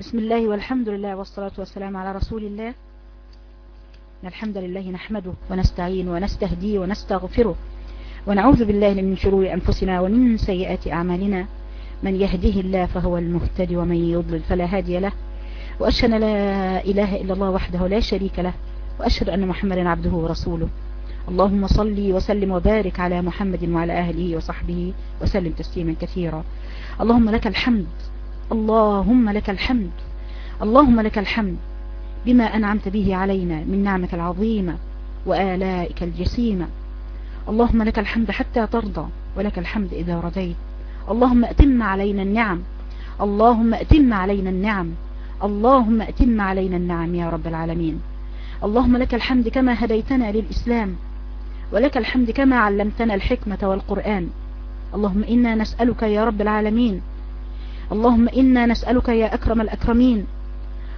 بسم الله والحمد لله والصلاة والسلام على رسول الله. الحمد لله نحمده ونستعين ونستهديه ونستغفره ونعوذ بالله من شرور أنفسنا ومن سيئات أعمالنا. من يهده الله فهو المهتدي ومن يضلل فلا هادي له. وأشهد لا إله إلا الله وحده لا شريك له. وأشهد أن محمدا عبده ورسوله. اللهم صل وسلم وبارك على محمد وعلى أهله وصحبه وسلم تسليما كثيرا. اللهم لك الحمد اللهم لك الحمد اللهم لك الحمد بما أنعمت به علينا من نعمك العظيمة وآلائك الجسيمة. اللهم لك الحمد حتى ترضى ولك الحمد إذا رضيت. اللهم أتم علينا النعم اللهم أتم علينا النعم اللهم أتم علينا النعم يا رب العالمين. اللهم لك الحمد كما هديتنا للإسلام ولك الحمد كما علمتنا الحكمة والقرآن. اللهم إنا نسألك يا رب العالمين اللهم إنا نسألك يا أكرم الأكرمين.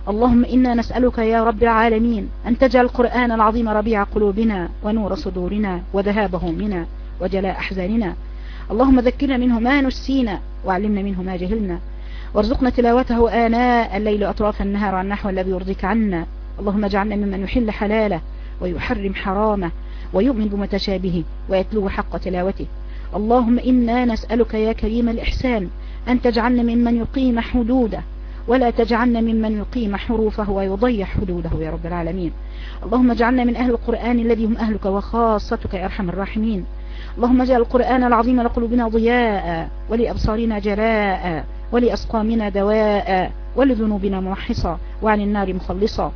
اللهم إنا نسألك يا رب العالمين. أن تجعل القرآن العظيم ربيع قلوبنا ونور صدورنا وذهاب همنا وجلاء أحزاننا. اللهم ذكرنا منه ما نسينا وعلمنا منه ما جهلنا. وارزقنا تلاوته آناء الليل أطراف النهار عن نحو الذي يرضيك عنا. اللهم اجعلنا ممن يحل حلاله ويحرم حرامه ويؤمن بمتشابهه ويتلو حق تلاوته. اللهم إنا نسألك يا كريم الإحسان. أن تجعلنا ممن يقيم حدوده ولا تجعلنا ممن يقيم حروفه ويضيع حدوده يا رب العالمين. اللهم اجعلنا من أهل القرآن الذي هم أهلك وخاصتك يا أرحم الراحمين. اللهم اجعل القرآن العظيم لقلوبنا ضياء ولأبصارنا جلاء ولأسقامنا دواء ولذنوبنا موحصا وعن النار مخلصا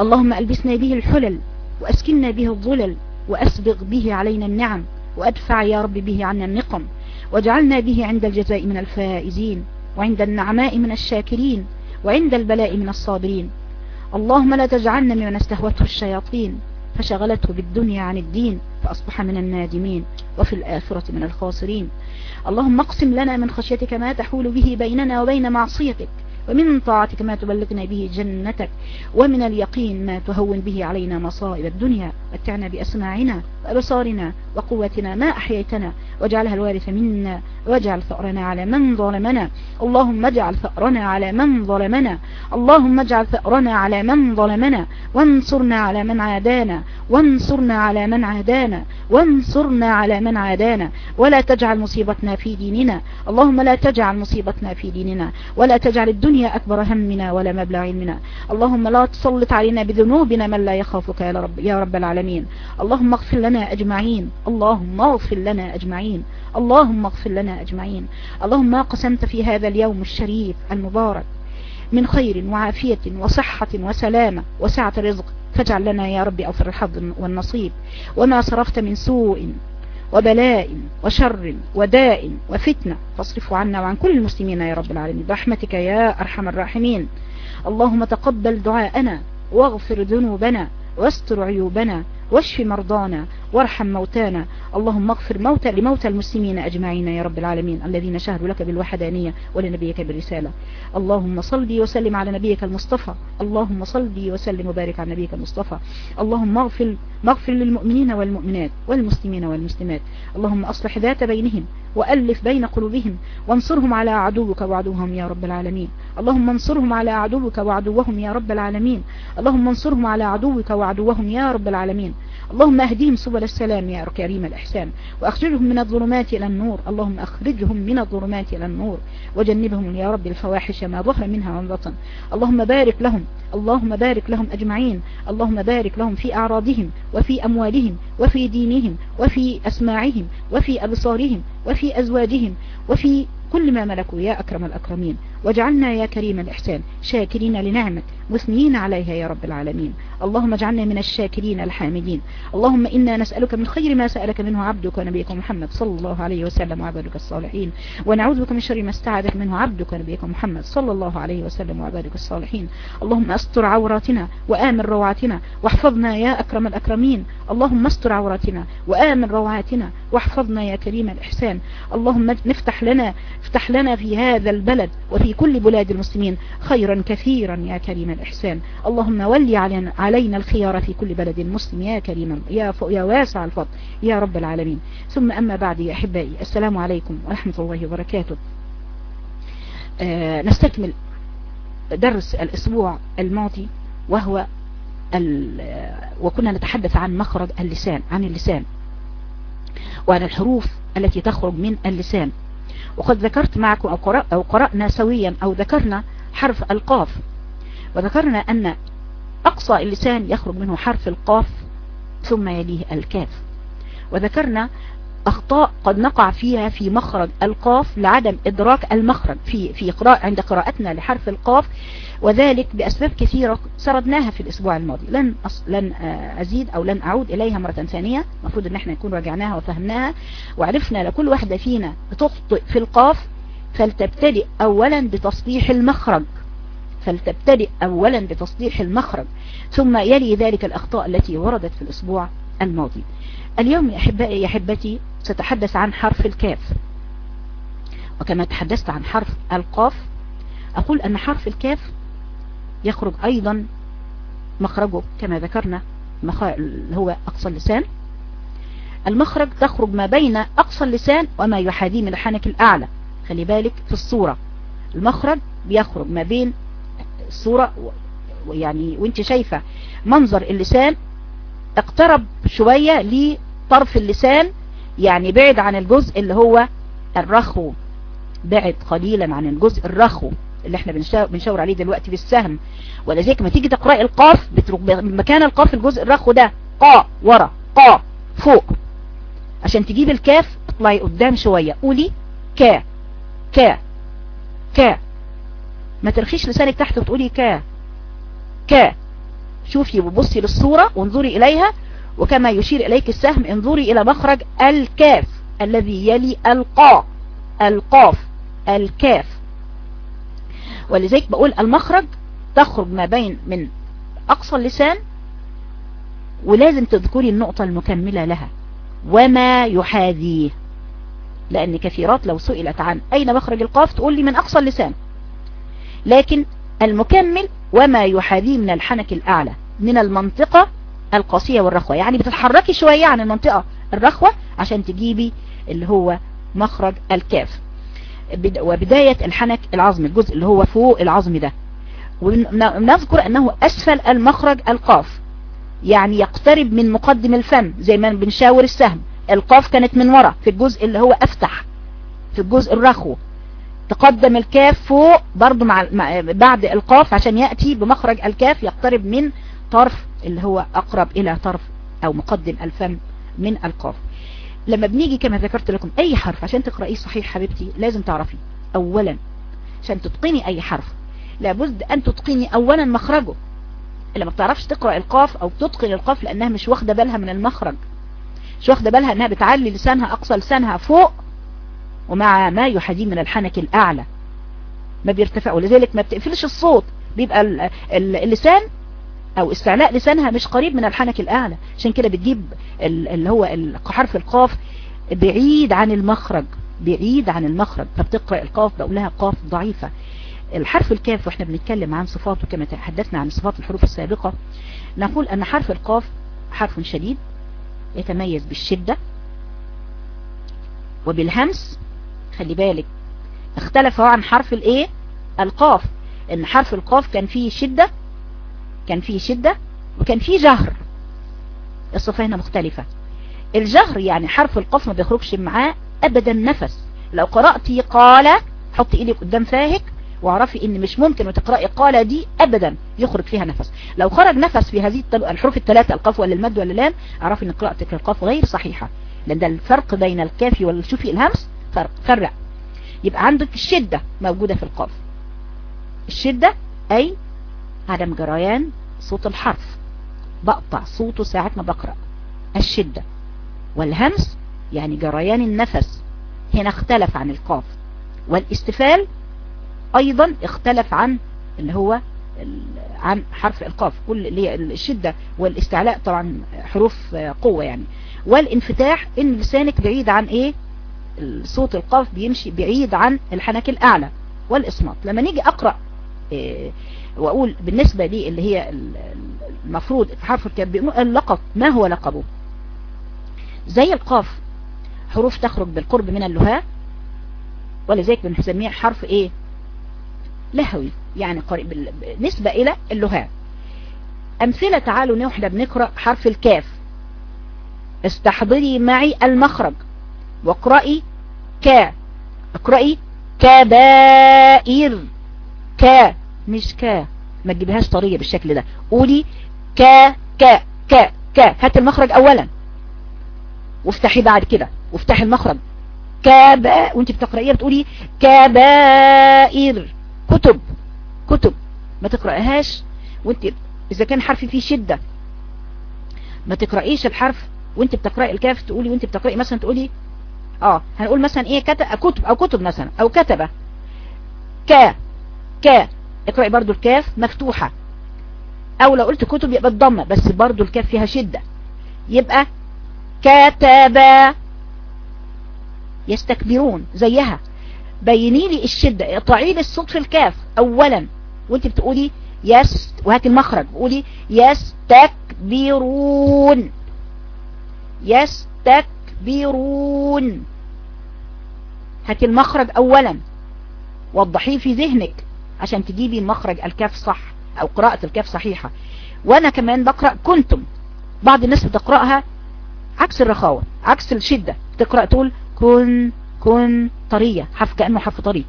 اللهم ألبسنا به الحلل وأسكننا به الظلل وأسبغ به علينا النعم وأدفع يا رب به عنا النقم. واجعلنا به عند الجزاء من الفائزين وعند النعماء من الشاكرين وعند البلاء من الصابرين. اللهم لا تجعلنا ممن استهوته الشياطين فشغلته بالدنيا عن الدين فأصبح من النادمين وفي الآخرة من الخاسرين. اللهم اقسم لنا من خشيتك ما تحول به بيننا وبين معصيتك ومن طاعتك ما تبلغنا به جنتك ومن اليقين ما تهون به علينا مصائب الدنيا. متعنا بأسماعنا وأبصارنا وقوتنا ما أحييتنا واجعلها الوارث منا واجعل ثأرنا على من ظلمنا. اللهم اجعل ثأرنا على من ظلمنا. اللهم اجعل ثأرنا على من ظلمنا. وانصرنا على من عادانا. وانصرنا على من عادانا. وانصرنا على من عادانا. ولا تجعل مصيبتنا في ديننا. اللهم لا تجعل مصيبتنا في ديننا. ولا تجعل الدنيا أكبر همنا ولا مبلغ علمنا. اللهم لا تسلط علينا بذنوبنا من لا يخافك يا رب, يا رب العالمين. اللهم اغفر لنا أجمعين. اللهم اغفر لنا أجمعين. اللهم اغفر لنا أجمعين. اللهم ما قسمت في هذا اليوم الشريف المبارك من خير وعافية وصحة وسلامة وسعة رزق. فاجعل لنا يا رب أوفر الحظ والنصيب. وما صرفت من سوء وبلاء وشر وداء وفتنة. فاصرفه عنا وعن كل المسلمين يا رب العالمين. برحمتك يا أرحم الراحمين. اللهم تقبل دعاءنا واغفر ذنوبنا. واستر عيوبنا واشف مرضانا وارحم موتانا. اللهم اغفر موتى لموتى المسلمين أجمعين يا رب العالمين الذين شهدوا لك بالوحدانية ولنبيك بالرسالة. اللهم صل وسلم على نبيك المصطفى. اللهم صل وسلم وبارك على نبيك المصطفى. اللهم اغفر مغفر للمؤمنين والمؤمنات والمسلمين والمسلمات. اللهم أصلح ذات بينهم. وألف بين قلوبهم وانصرهم على عدوك وعدوهم يا رب العالمين. اللهم انصرهم على عدوك وعدوهم يا رب العالمين. اللهم انصرهم على عدوك وعدوهم يا رب العالمين. اللهم اهديهم سبل السلام يا كريم الإحسان وأخرجهم من الظلمات إلى النور. اللهم أخرجهم من الظلمات إلى النور وجنبهم يا رب الفواحش ما ظهر منها ومن بطن. اللهم بارك لهم اللهم بارك لهم أجمعين. اللهم بارك لهم في أعراضهم وفي أموالهم وفي دينهم وفي أسماعهم وفي أبصارهم وفي أزواجهم وفي كل ما ملكوا يا أكرم الأكرمين. واجعلنا يا كريم الإحسان شاكرين لنعمك مثنين عليها يا رب العالمين. اللهم اجعلنا من الشاكرين الحامدين. اللهم إنا نسألك من خير ما سألك منه عبدك ونبيك محمد صلى الله عليه وسلم وعبادك الصالحين. ونعوذ بك من شر ما استعاذك منه عبدك ونبيك محمد صلى الله عليه وسلم وعبادك الصالحين. اللهم استر عوراتنا وآمن روعاتنا واحفظنا يا أكرم الأكرمين. اللهم استر عوراتنا وآمن روعاتنا واحفظنا يا كريم الإحسان. اللهم نفتح لنا افتح لنا في هذا البلد وفي كل بلاد المسلمين خيرا كثيرا يا كريم الإحسان. اللهم ولي علينا, الخيار في كل بلد مسلم يا كريم يا, يا واسع الفضل يا رب العالمين. ثم أما بعد يا أحبائي السلام عليكم ورحمة الله وبركاته. آه نستكمل درس الأسبوع الماضي وهو وكنا نتحدث عن مخرج اللسان عن اللسان وعن الحروف التي تخرج من اللسان. وقد ذكرت معكم أو, قرأ أو قرأنا سويا أو ذكرنا حرف القاف. وذكرنا أن أقصى اللسان يخرج منه حرف القاف ثم يليه الكاف. وذكرنا أخطاء قد نقع فيها في مخرج القاف لعدم إدراك المخرج في في قراءة عند قراءتنا لحرف القاف. وذلك بأسباب كثيرة سردناها في الأسبوع الماضي. لن أص... لن أزيد أو لن أعود إليها مرة ثانية. المفروض أن إحنا نكون راجعناها وفهمناها وعرفنا لكل واحدة فينا تخطئ في القاف فلتبتدئ أولا بتصليح المخرج. فلتبتدئ أولا بتصليح المخرج. ثم يلي ذلك الأخطاء التي وردت في الأسبوع الماضي. اليوم يا أحبائي يا أحبتي سأتحدث عن حرف الكاف. وكما تحدثت عن حرف القاف أقول أن حرف الكاف يخرج أيضا مخرجه كما ذكرنا هو أقصى اللسان. المخرج تخرج ما بين أقصى اللسان وما يحاذيه من الحنك الأعلى خلي بالك في الصورة. المخرج بيخرج ما بين الصورة يعني وانت شايفة منظر اللسان اقترب شوية لطرف اللسان يعني بعد عن الجزء اللي هو الرخو. بعد قليلا عن الجزء الرخو. اللي إحنا بنشاور عليه دلوقتي بالسهم. ولذلك ما تيجي تقرأي القاف مكان القاف الجزء الرخو ده قا ورا قا فوق. عشان تجيب الكاف اطلعي قدام شوية. قولي كا كا كا ما ترخيش لسانك تحت وتقولي كا كا شوفي وبصي للصورة وانظري إليها وكما يشير إليك السهم انظري إلى مخرج الكاف الذي يلي القاء القاف الكاف. ولذلك بقول المخرج تخرج ما بين من أقصى اللسان ولازم تذكري النقطة المكملة لها. وما يحاذيه. لأن كثيرات لو سئلت عن أين مخرج القاف تقول لي من أقصى اللسان. لكن المكمل وما يحاذيه من الحنك الأعلى من المنطقة القاسية والرخوة. يعني بتتحركي شوية عن المنطقة الرخوة عشان تجيبي اللي هو مخرج الكاف. وبداية الحنك العظمي الجزء اللي هو فوق العظم ده. ونذكر أنه أسفل المخرج القاف يعني يقترب من مقدم الفم زي ما بنشاور السهم. القاف كانت من ورا في الجزء اللي هو أفتح في الجزء الرخو. تقدم الكاف فوق برضو مع بعد القاف عشان يأتي بمخرج الكاف يقترب من طرف اللي هو أقرب إلى طرف أو مقدم الفم من القاف. لما بنيجي كما ذكرت لكم أي حرف عشان تقرأيه صحيح حبيبتي لازم تعرفي أولا عشان تتقني أي حرف. لابد أن تتقني أولا مخرجه. اللي ما بتعرفش تقرأ القاف أو تتقن القاف لأنها مش واخدة بالها من المخرج. مش واخدة بالها أنها بتعلي لسانها أقصى لسانها فوق ومع ما يحديه من الحنك الأعلى. ما بيرتفع ولذلك ما بتقفلش الصوت. بيبقى اللسان أو استعلاء لسانها مش قريب من الحنك الأعلى. عشان كده بتجيب اللي هو حرف القاف بعيد عن المخرج بعيد عن المخرج. فبتقرأ القاف بقول لها قاف ضعيفة. الحرف الكاف وإحنا بنتكلم عن صفاته كما تحدثنا عن صفات الحروف السابقة نقول أن حرف القاف حرف شديد يتميز بالشدة وبالهمس. خلي بالك اختلف عن حرف الإيه؟ القاف. إن حرف القاف كان فيه شدة كان فيه شدة وكان فيه جهر. الصفة هنا مختلفة. الجهر يعني حرف القاف ما بيخرجش معاه ابدا نفس. لو قرأتي قال حطي إيدك قدام فاهك واعرفي إن مش ممكن وتقرأي قال دي ابدا يخرج فيها نفس. لو خرج نفس في هذه الحروف الثلاثة القاف ولا المد ولا اللام اعرفي إن قراءتك القاف غير صحيحة. لأن ده الفرق بين الكاف والشوفي الهمس فرق فرق يبقى عندك الشدة موجودة في القاف. الشدة أي عدم جريان صوت الحرف. بقطع صوته ساعة ما بقرأ. الشدة. والهمس يعني جريان النفس. هنا اختلف عن القاف. والاستفال أيضا اختلف عن اللي هو عن حرف القاف. كل اللي هي الشدة والاستعلاء طبعا حروف قوة يعني. والانفتاح إن لسانك بعيد عن إيه؟ صوت القاف بيمشي بعيد عن الحنك الأعلى والاصمات لما نيجي أقرأ وأقول بالنسبة لي اللي هي المفروض حرف الكاف اللقب. ما هو لقبه؟ زي القاف حروف تخرج بالقرب من اللهاء ولذلك بنسميه حرف إيه؟ لهوي يعني قريب نسبة إلى اللهاء. أمثلة تعالوا نحن بنقرأ حرف الكاف. استحضري معي المخرج واقرأي كا اقرأي كبائر كا. مش كا ما تجيبهاش طرية بالشكل ده. قولي كا كا كا كا هات المخرج اولا. وافتحي بعد كده. وافتحي المخرج. كبا وانت بتقرأيها بتقولي كبائر. كتب كتب. ما تقرأيهاش وانت إذا كان حرف فيه شدة. ما تقرأيش الحرف وانت بتقرأي الكاف تقولي وانت بتقرأي مثلا تقولي آه هنقول مثلا إيه كتب كتب أو كتب مثلا أو كتبة ك ك. اقرأي برضو الكاف مفتوحة. أو لو قلت كتب يبقى الضمة بس برضو الكاف فيها شدة. يبقى كتب يستكبرون زيها. بيني لي الشدة. اقطعي لي الصوت في الكاف اولا. وأنت بتقولي يس وهات المخرج. قولي يستكبرون. يستكبرون. هات المخرج اولا. وضحيه في ذهنك. عشان تجيبي مخرج الكاف صح أو قراءة الكاف صحيحة. وأنا كمان بقرأ كنتم. بعض الناس بتقرأها عكس الرخاوة عكس الشدة. تقرأ تقول كن كن طرية. حرف كأنه حرف طري.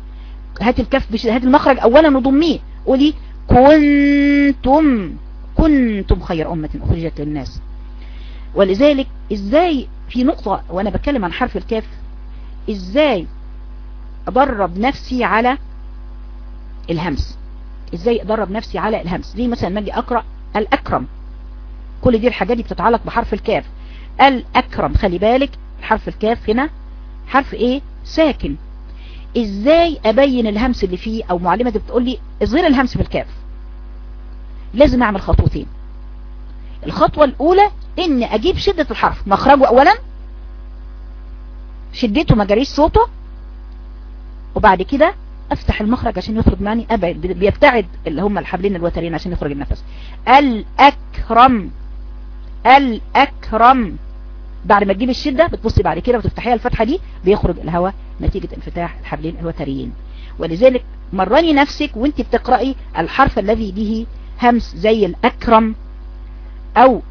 هات الكاف بش... هات المخرج اولا وضميه. قولي كنتم. كنتم خير أمة أخرجت للناس. ولذلك إزاي في نقطة وأنا بتكلم عن حرف الكاف إزاي أدرب نفسي على الهمس. إزاي أدرب نفسي على الهمس؟ زي مثلا ما أجي أقرأ الأكرم. كل دي الحاجات دي بتتعلق بحرف الكاف. الأكرم خلي بالك حرف الكاف هنا. حرف إيه؟ ساكن. إزاي أبين الهمس اللي فيه؟ أو معلمة بتقول لي اظهر الهمس في الكاف. لازم أعمل خطوتين. الخطوة الأولى إن أجيب شدة الحرف. مخرجه اولا. شدته ما صوته. وبعد كده أفتح المخرج عشان يخرج ماني أبعد بيبتعد اللي هم الحبلين الوترين عشان يخرج النفس. الأكرم الأكرم. بعد ما تجيب الشدة بتبصي بعد كده وتفتحيها الفتحة دي بيخرج الهواء نتيجة انفتاح الحبلين الوتريين ولذلك مرني نفسك وانت بتقرأي الحرف الذي به همس زي الأكرم أو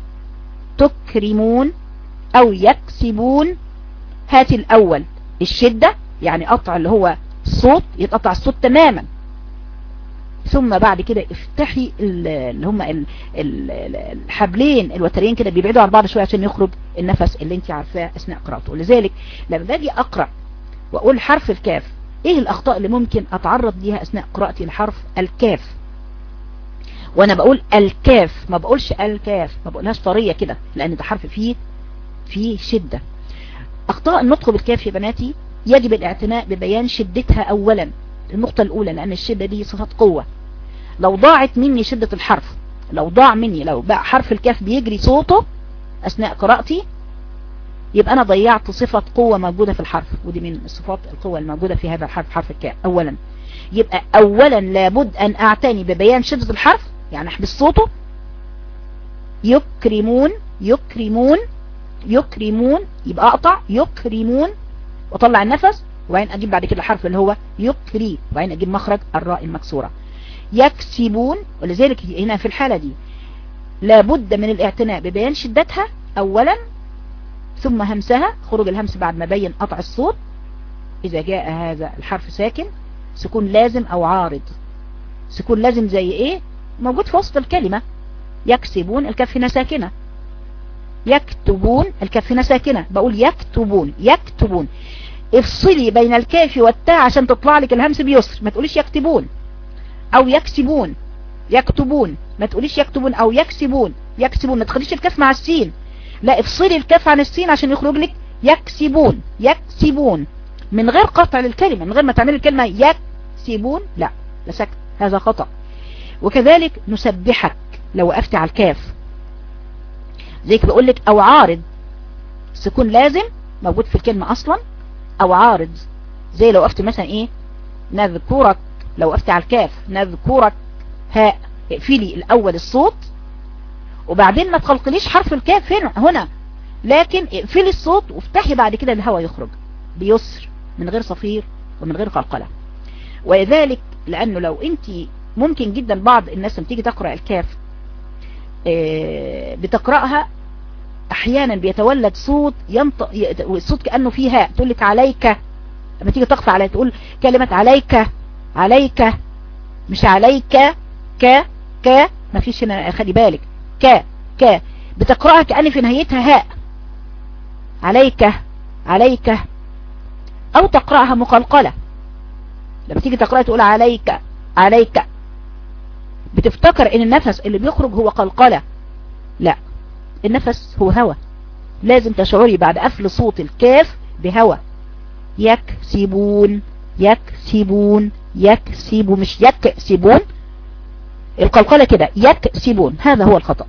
تكرمون أو يكسبون. هات الأول. الشدة يعني قطع اللي هو الصوت يتقطع الصوت تماما. ثم بعد كده افتحي اللي هم الحبلين الوترين كده بيبعدوا عن بعض شوية عشان يخرج النفس اللي انت عارفاه أثناء قراءته. لذلك لما باجي أقرأ وأقول حرف الكاف إيه الأخطاء اللي ممكن أتعرض ليها أثناء قراءتي لحرف الكاف؟ وأنا بقول الكاف ما بقولش الكاف ما بقولهاش طرية كده لأن ده حرف فيه فيه شدة. أخطاء النطق بالكاف يا بناتي يجب الاعتناء ببيان شدتها اولا النقطة الأولى لأن الشدة دي صفة قوة. لو ضاعت مني شدة الحرف لو ضاع مني لو بقى حرف الكاف بيجري صوته أثناء قراءتي يبقى أنا ضيعت صفة قوة موجودة في الحرف ودي من صفات القوة الموجودة في هذا الحرف حرف الكاف اولا. يبقى اولا لابد أن أعتني ببيان شدة الحرف يعني أحبس صوته. يكرمون يكرمون يكرمون يبقى أقطع يكرمون وأطلع النفس وبعدين أجيب بعد كده الحرف اللي هو يكري وبعدين أجيب مخرج الراء المكسورة. يكسبون ولذلك هنا في الحالة دي لابد من الاعتناء ببيان شدتها اولا ثم همسها خروج الهمس بعد ما بين قطع الصوت. إذا جاء هذا الحرف ساكن سكون لازم أو عارض. سكون لازم زي إيه؟ موجود في وسط الكلمة. يكسبون الكف هنا ساكنة. يكتبون الكف هنا ساكنة. بقول يكتبون يكتبون. افصلي بين الكاف والتاء عشان تطلع لك الهمس بيسر. ما تقوليش يكتبون أو يكسبون. يكتبون. ما تقوليش يكتبون أو يكسبون. يكسبون. ما تخليش الكاف مع السين. لا افصلي الكاف عن السين عشان يخرج لك يكسبون. يكسبون. من غير قطع للكلمة. من غير ما تعملي الكلمة يكسبون. لا لا سكت هذا خطأ. وكذلك نسبحك. لو وقفت على الكاف. زيك بقول لك أو عارض. سكون لازم موجود في الكلمة أصلا. أو عارض. زي لو وقفت مثلا إيه؟ نذكرك لو وقفت على الكاف نذكرك هاء اقفلي الأول الصوت وبعدين ما تخلقليش حرف الكاف هنا هنا. لكن اقفلي الصوت وافتحي بعد كده الهواء يخرج بيسر من غير صفير ومن غير قلقلة. ولذلك لأنه لو أنت ممكن جدا بعض الناس لما تيجي تقرأ الكاف آه، بتقرأها أحيانا بيتولد صوت ينطق الصوت كأنه فيه هاء تقول لك عليك. لما تيجي تقف على تقول كلمة عليك عليك مش عليك ك ك ما فيش هنا خلي بالك. ك ك. بتقرأها كأن في نهايتها هاء. عليك عليك. أو تقرأها مقلقلة. لما تيجي تقرأها تقول عليك عليك. بتفتكر إن النفس اللي بيخرج هو قلقلة. لا. النفس هو هوا لازم تشعري بعد قفل صوت الكاف بهوا يكسبون يكسبون يكسب مش يكسبون. القلقلة كده يكسبون. هذا هو الخطأ.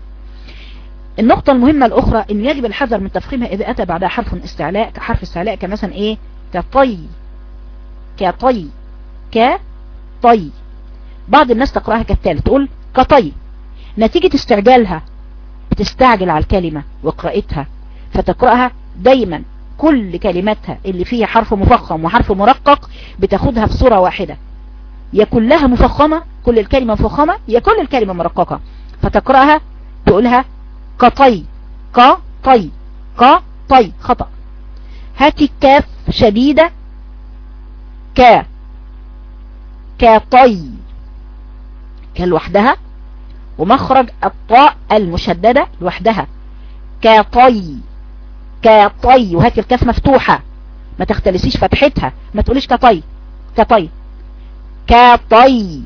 النقطة المهمة الأخرى إن يجب الحذر من تفخيمها إذا أتى بعدها حرف استعلاء كحرف استعلاء كمثلا إيه؟ كطي. كطي. كطي. بعض الناس تقرأها كالتالي تقول كطي. نتيجة استعجالها بتستعجل على الكلمة وقراءتها فتقرأها دايما. كل كلماتها اللي فيها حرف مفخم وحرف مرقق بتاخدها في صورة واحدة. يا كلها مفخمة كل الكلمة مفخمة يا كل الكلمة مرققة. فتقرأها تقولها كطي كطي كطي خطأ. هاتي الكاف شديدة ك كطي كالوحدها ومخرج الطاء المشددة لوحدها. كطي كطي وهاتي الكاف مفتوحة. ما تختلسيش فتحتها. ما تقوليش كطي كطي كطي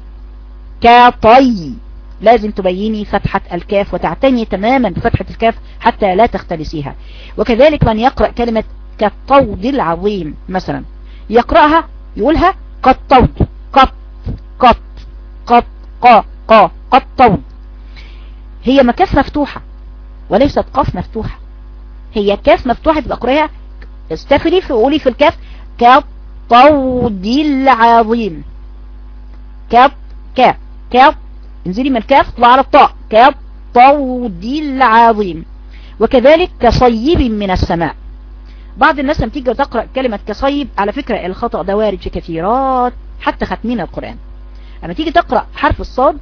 كطي لازم تبيني فتحة الكاف وتعتني تماما بفتحة الكاف حتى لا تختلسيها. وكذلك من يقرأ كلمة كالطود العظيم مثلا. يقرأها يقولها كالطود. قط قط قط قا قط هي مكاف مفتوحة وليست قاف مفتوحة. هي كاف مفتوحة تبقى قريها استفري في قولي في الكاف. كالطود العظيم. كاب كاب كاب انزلي من الكاف طلع على الطاء. كالطود العظيم. وكذلك كصيب من السماء. بعض الناس لما تيجي تقرأ كلمة كصيب على فكرة الخطأ ده وارد في كثيرات حتى ختمين القرآن. لما تيجي تقرأ حرف الصاد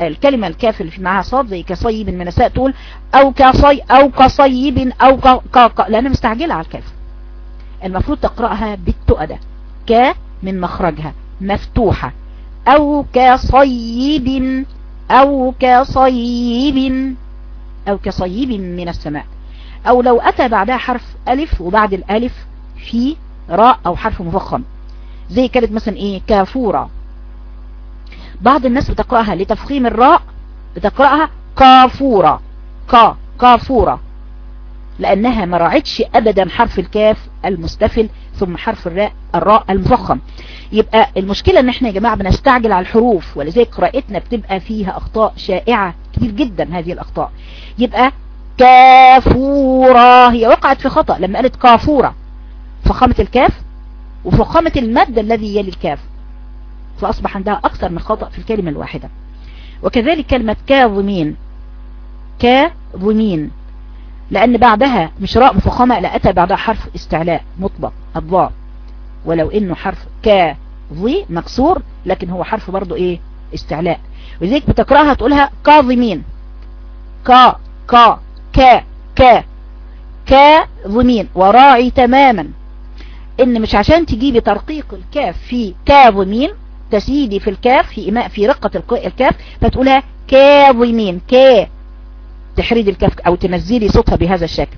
الكلمة الكاف اللي معاها صاد زي كصيب من السماء تقول أو كصي أو كصيب أو ك ك لأن مستعجلة على الكاف. المفروض تقرأها بالتؤدة. ك من مخرجها. مفتوحة. أو كصيب أو كصيب أو كصيب من السماء. أو لو أتى بعدها حرف ألف وبعد الألف في راء أو حرف مفخم. زي كانت مثلا إيه؟ كافورة. بعض الناس بتقرأها لتفخيم الراء بتقرأها كافورة كا كافورة. لأنها ما راعتش أبدا حرف الكاف المستفل ثم حرف الراء الراء المفخم. يبقى المشكلة إن إحنا يا جماعة بنستعجل على الحروف ولذلك قراءتنا بتبقى فيها أخطاء شائعة كتير جدا هذه الأخطاء. يبقى كافورة هي وقعت في خطأ لما قالت كافورة. فخامة الكاف وفخامة المد الذي يلي الكاف. فأصبح عندها أكثر من خطأ في الكلمة الواحدة. وكذلك كلمة كاظمين. كاظمين. لأن بعدها مش راء مفخمة لا أتى بعدها حرف استعلاء مطبق الضاء ولو إنه حرف كاظي مكسور لكن هو حرف برضو إيه؟ استعلاء. ولذلك بتقرأها تقولها كاظمين. كا كا كا كا كاظمين. وراعي تماما. إن مش عشان تجيبي ترقيق الكاف في كاظمين تسيدي في الكاف في إماء في رقة الكاف فتقولها كاظمين كا تحريد الكاف أو تنزلي صوتها بهذا الشكل.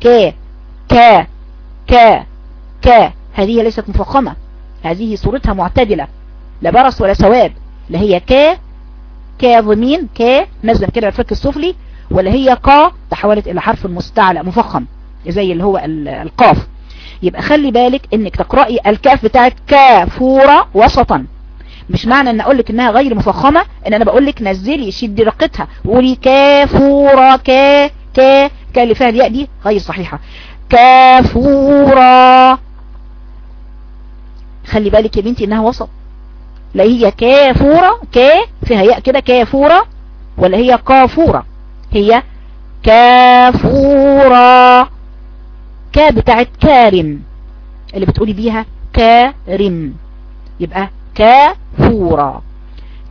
كا كا كا كا هذه ليست مفخمة. هذه صورتها معتدلة. لا برص ولا سواد. لا هي كا كاظمين كا نزل كده الفك السفلي. ولا هي قا تحولت إلى حرف مستعلى مفخم. زي اللي هو القاف. يبقى خلي بالك إنك تقرأي الكاف بتاعت كافورة وسطا. مش معنى ان أقول لك انها غير مفخمة ان أنا بقول لك نزلي شدي رقتها. وقولي كافورة كا كا كا اللي فيها الياء دي غير صحيحة. كافورة. خلي بالك يا بنتي انها وسط. لا هي كافورة كا فيها ياء كده كافورة ولا هي كافورة هي كافورة. كا بتاعت كارم. اللي بتقولي بيها كارم. يبقى كافورة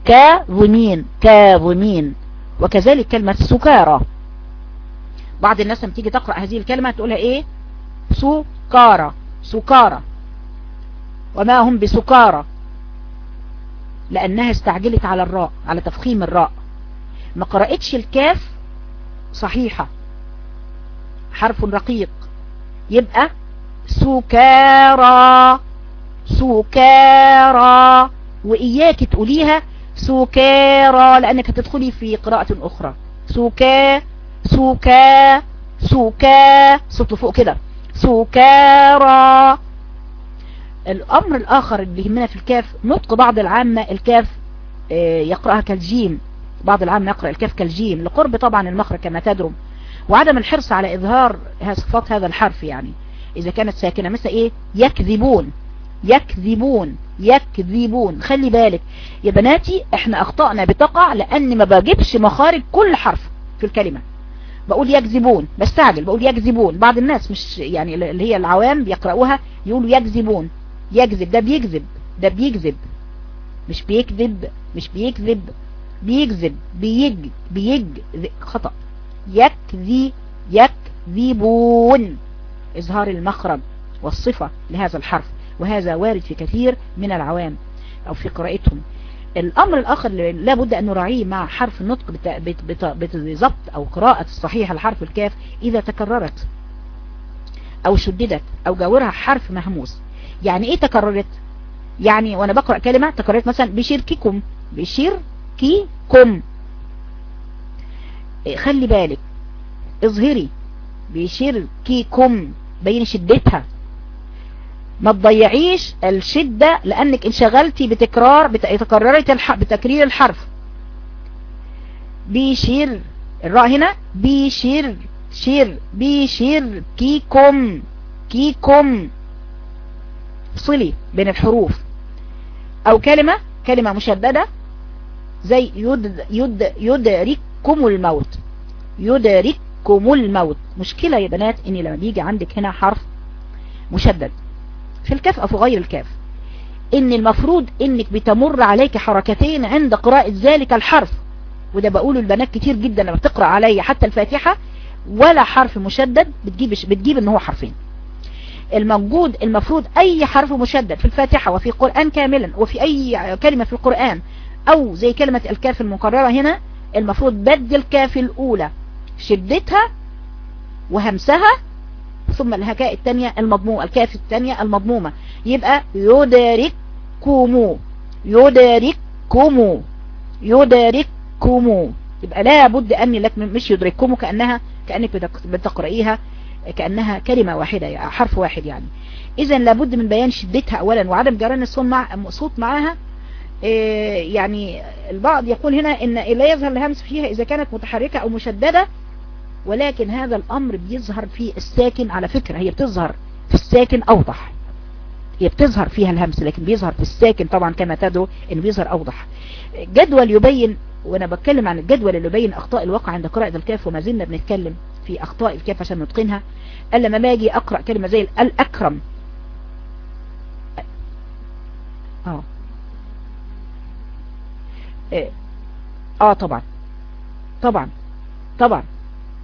كاظمين كاظمين. وكذلك كلمة سكارى. بعض الناس لما تيجي تقرأ هذه الكلمة تقولها إيه؟ سكارى سكارى. وما هم بسكارى؟ لأنها استعجلت على الراء على تفخيم الراء. ما قرأتش الكاف صحيحة. حرف رقيق. يبقى سكارى. سكارى. وإياك تقوليها سكارى لأنك هتدخلي في قراءة أخرى. سكا سكا سكا صوت فوق كده. سكارى. الأمر الآخر اللي يهمنا في الكاف نطق بعض العامة الكاف يقرأها كالجيم. بعض العامة يقرأ الكاف كالجيم. لقرب طبعا المخرج كما تدرم. وعدم الحرص على إظهار صفات هذا الحرف يعني. إذا كانت ساكنة مثل إيه؟ يكذبون. يكذبون يكذبون. خلي بالك. يا بناتي إحنا أخطأنا بتقع لأن ما بجيبش مخارج كل حرف في الكلمة. بقول يكذبون بستعجل. بقول يكذبون. بعض الناس مش يعني اللي هي العوام بيقرأوها يقولوا يكذبون. يكذب ده بيكذب ده بيكذب. مش بيكذب مش بيكذب. بيكذب بيج بيج. خطأ. يكذي يكذبون. إظهار المخرج والصفة لهذا الحرف. وهذا وارد في كثير من العوام أو في قراءتهم. الأمر الآخر اللي لابد أن نراعيه مع حرف النطق بضبط أو قراءة الصحيحة لحرف الكاف إذا تكررت أو شددت أو جاورها حرف مهموس. يعني إيه تكررت؟ يعني وأنا بقرأ كلمة تكررت مثلا بشرككم بشرككم. خلي بالك اظهري بشرككم بين شدتها. ما تضيعيش الشدة لأنك انشغلتي بتكرار بتكررت. بتكرير الحرف. بيشير. الراء هنا. بيشير. شير. بيشير. كيكم. كيكم. صلي بين الحروف. أو كلمة. كلمة مشددة. زي يد يد يدرككم الموت. يدرككم الموت. مشكلة يا بنات إن لما بيجي عندك هنا حرف مشدد. في الكاف أو في غير الكاف. إن المفروض إنك بتمر عليك حركتين عند قراءة ذلك الحرف. وده بقوله البنات كتير جدا لما بتقرأ علي حتى الفاتحة ولا حرف مشدد بتجيب بتجيب إن هو حرفين. الموجود المفروض أي حرف مشدد في الفاتحة وفي القرآن كاملا وفي أي كلمة في القرآن أو زي كلمة الكاف المكررة هنا المفروض بدل الكاف الأولى. شدتها وهمسها ثم الهكاء الثانية المضمومة الكاف الثانية المضمومة. يبقى يدرككم يدرككم يدرككم يبقى لا بد أن لك مش يدرككم كأنها كأنك بتقرأيها كأنها كلمة واحدة يعني حرف واحد يعني. اذا لابد من بيان شدتها اولا وعدم جران الصوت مع صوت معاها إيه يعني البعض يقول هنا إن لا يظهر الهمس فيها إذا كانت متحركة أو مشددة. ولكن هذا الأمر بيظهر في الساكن على فكرة هي بتظهر في الساكن أوضح. هي بتظهر فيها الهمس لكن بيظهر في الساكن طبعا كما تدعو إن بيظهر أوضح. جدول يبين وأنا بتكلم عن الجدول اللي يبين أخطاء الواقع عند قراءة الكاف وما زلنا بنتكلم في أخطاء الكاف عشان نتقنها. الا لما أجي أقرأ كلمة زي الأكرم. آه. آه طبعا. طبعا. طبعا.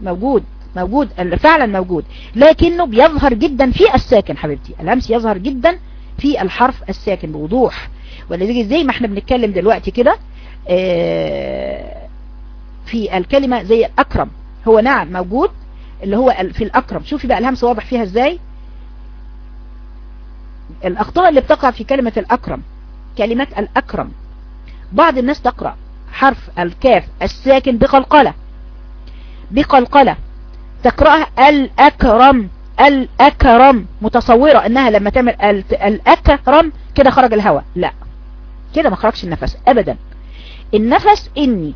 موجود موجود فعلا موجود. لكنه بيظهر جدا في الساكن حبيبتي. الهمس يظهر جدا في الحرف الساكن بوضوح. ولذلك زي ما إحنا بنتكلم دلوقتي كده آه في الكلمة زي اكرم هو نعم موجود اللي هو في الأكرم. شوفي بقى الهمس واضح فيها إزاي. الأخطاء اللي بتقع في كلمة الأكرم كلمة الأكرم. بعض الناس تقرأ حرف الكاف الساكن بقلقلة. بقلقلة تقرأها الأكرم الأكرم. متصورة إنها لما تعمل الأكرم كده خرج الهواء لا. كده ما خرجش النفس ابدا. النفس إني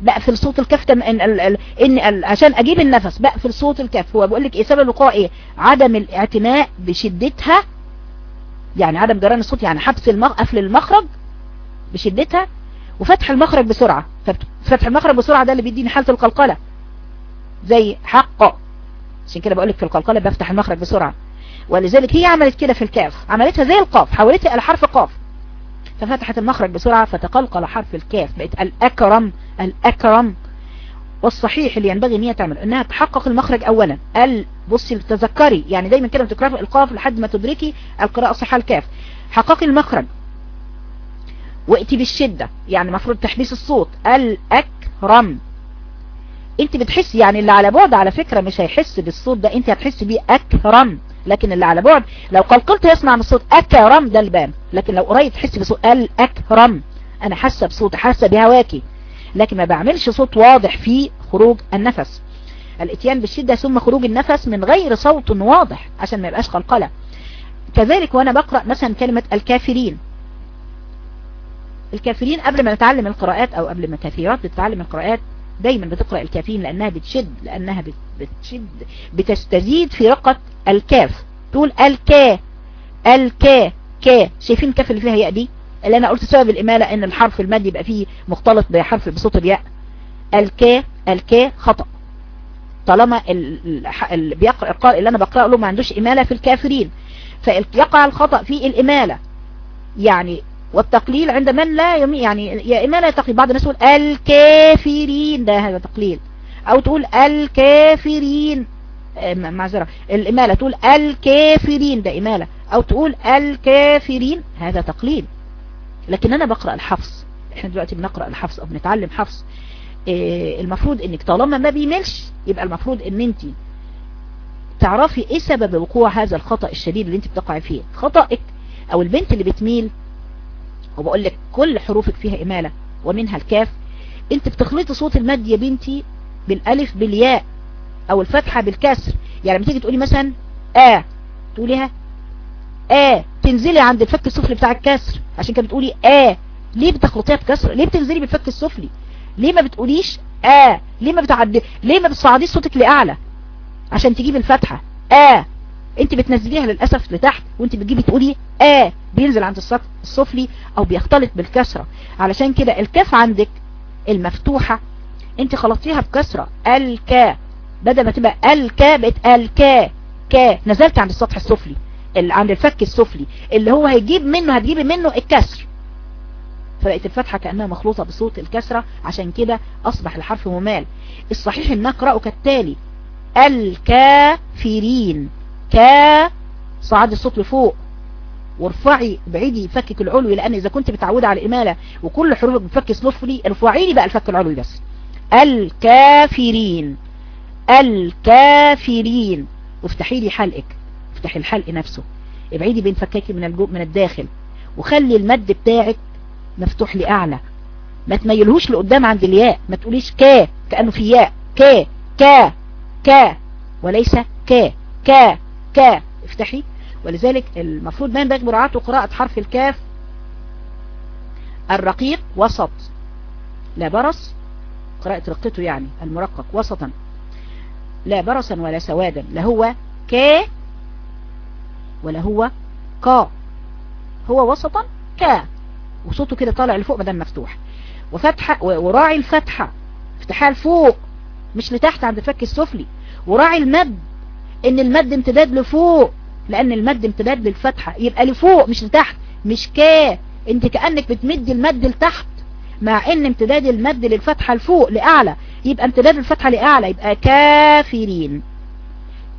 بقفل صوت الكاف تم ان ال ال ان ال عشان أجيب النفس بقفل صوت الكاف هو بيقول لك إيه؟ سبب الوقوع إيه؟ عدم الاعتناء بشدتها. يعني عدم جران الصوت يعني حبس المخ قفل المخرج بشدتها. وفتح المخرج بسرعة. فتح المخرج بسرعة ده اللي بيديني حالة القلقلة. زي حق عشان كده بقولك في القلقلة بفتح المخرج بسرعة. ولذلك هي عملت كده في الكاف. عملتها زي القاف حولتها إلى حرف قاف. ففتحت المخرج بسرعة فتقلقل حرف الكاف بقت الأكرم الأكرم. والصحيح اللي ينبغي إن هي تعمل إنها تحقق المخرج اولا. ال بصي تذكري. يعني دايما كده بتقراي القاف لحد ما تدركي القراءة صحة الكاف حققي المخرج. واتي بالشدة. يعني مفروض تحبيس الصوت. الأكرم. انت بتحسي يعني اللي على بعد على فكرة مش هيحس بالصوت ده انت هتحسي بيه أكرم لكن اللي على بعد لو قلقلت يسمع من الصوت أكرم ده البان لكن لو قريب تحسي بصوت الأكرم أنا حاسة بصوت حاسة بهواكي. لكن ما بعملش صوت واضح في خروج النفس. الإتيان بالشدة ثم خروج النفس من غير صوت واضح عشان ما يبقاش قلقلة. كذلك وأنا بقرأ مثلا كلمة الكافرين. الكافرين قبل ما نتعلم القراءات أو قبل ما كثيرات بتتعلم القراءات دايما بتقرأ الكافرين لأنها بتشد لأنها بتشد بتستزيد في رقة الكاف. تقول الكا الكا كا. شايفين الكاف اللي فيها ياء دي؟ اللي أنا قلت سبب الإمالة إن الحرف المادي يبقى فيه مختلط بحرف بصوت الياء. الكا الكا خطأ. طالما اللي بيقرأ القارئ اللي أنا بقرأ له ما عندوش إمالة في الكافرين. فيقع الخطأ في الإمالة. يعني والتقليل عند من لا يمي يعني يا إما لا تقليل بعض الناس يقول الكافرين. ده هذا تقليل. أو تقول الكافرين. معذرة. الإمالة تقول الكافرين. ده إمالة. أو تقول الكافرين. هذا تقليل. لكن أنا بقرأ الحفظ. إحنا دلوقتي بنقرأ الحفظ أو بنتعلم حفظ. إيه المفروض إنك طالما ما بيملش يبقى المفروض إن أنت تعرفي إيه سبب وقوع هذا الخطأ الشديد اللي أنت بتقعي فيه. خطأك أو البنت اللي بتميل وبقول لك كل حروفك فيها إمالة ومنها الكاف. انت بتخلطي صوت المد يا بنتي بالألف بالياء أو الفتحة بالكسر. يعني لما تيجي تقولي مثلا آ تقوليها آ تنزلي عند الفك السفلي بتاع الكسر. عشان كده بتقولي آ. ليه بتخلطيها بكسر؟ ليه بتنزلي بالفك السفلي؟ ليه ما بتقوليش آ؟ ليه ما بتعدي ليه ما بتصعديش صوتك لأعلى؟ عشان تجيب الفتحة. آ. انت بتنزليها للأسف لتحت وانت بتجيبي تقولي آ بينزل عند السطح السفلي أو بيختلط بالكسرة. علشان كده الكاف عندك المفتوحة انت خلطتيها بكسرة الكا بدل ما تبقى الكا بقت الكا كا نزلت عند السطح السفلي عند الفك السفلي. اللي هو هيجيب منه هتجيبي منه الكسر. فبقت الفتحة كأنها مخلوطة بصوت الكسرة عشان كده أصبح الحرف ممال. الصحيح ان نقرأه كالتالي الكافرين كا صعد الصوت لفوق. وارفعي بعيدي فكك العلوي لأن إذا كنت متعودة على الإمالة وكل حروفك بفك سفلي ارفعي لي بقى الفك العلوي بس. الكافرين الكافرين. وافتحي لي حلقك افتحي الحلق نفسه. ابعدي بين فكاكي من الجو من الداخل. وخلي المد بتاعك مفتوح لأعلى. ما تميلهوش لقدام عند الياء. ما تقوليش كا كأنه في ياء. كا كا كا وليس كا كا كا افتحي. ولذلك المفروض ما ينبغي مراعاة قراءة حرف الكاف. الرقيق وسط. لا برص قراءة رقته يعني المرقق وسطا. لا برصا ولا سوادا. لا هو كا ولا هو كا هو وسطا كا وصوته كده طالع لفوق بدل مفتوح. وفتحة وراعي الفتحة. افتحها لفوق. مش لتحت عند الفك السفلي. وراعي المد. إن المد امتداد لفوق لأن المد امتداد للفتحة. يبقى لفوق مش لتحت. مش كا أنت كأنك بتمد المد لتحت. مع إن امتداد المد للفتحة لفوق لأعلى. يبقى امتداد الفتحة لأعلى. يبقى كافرين.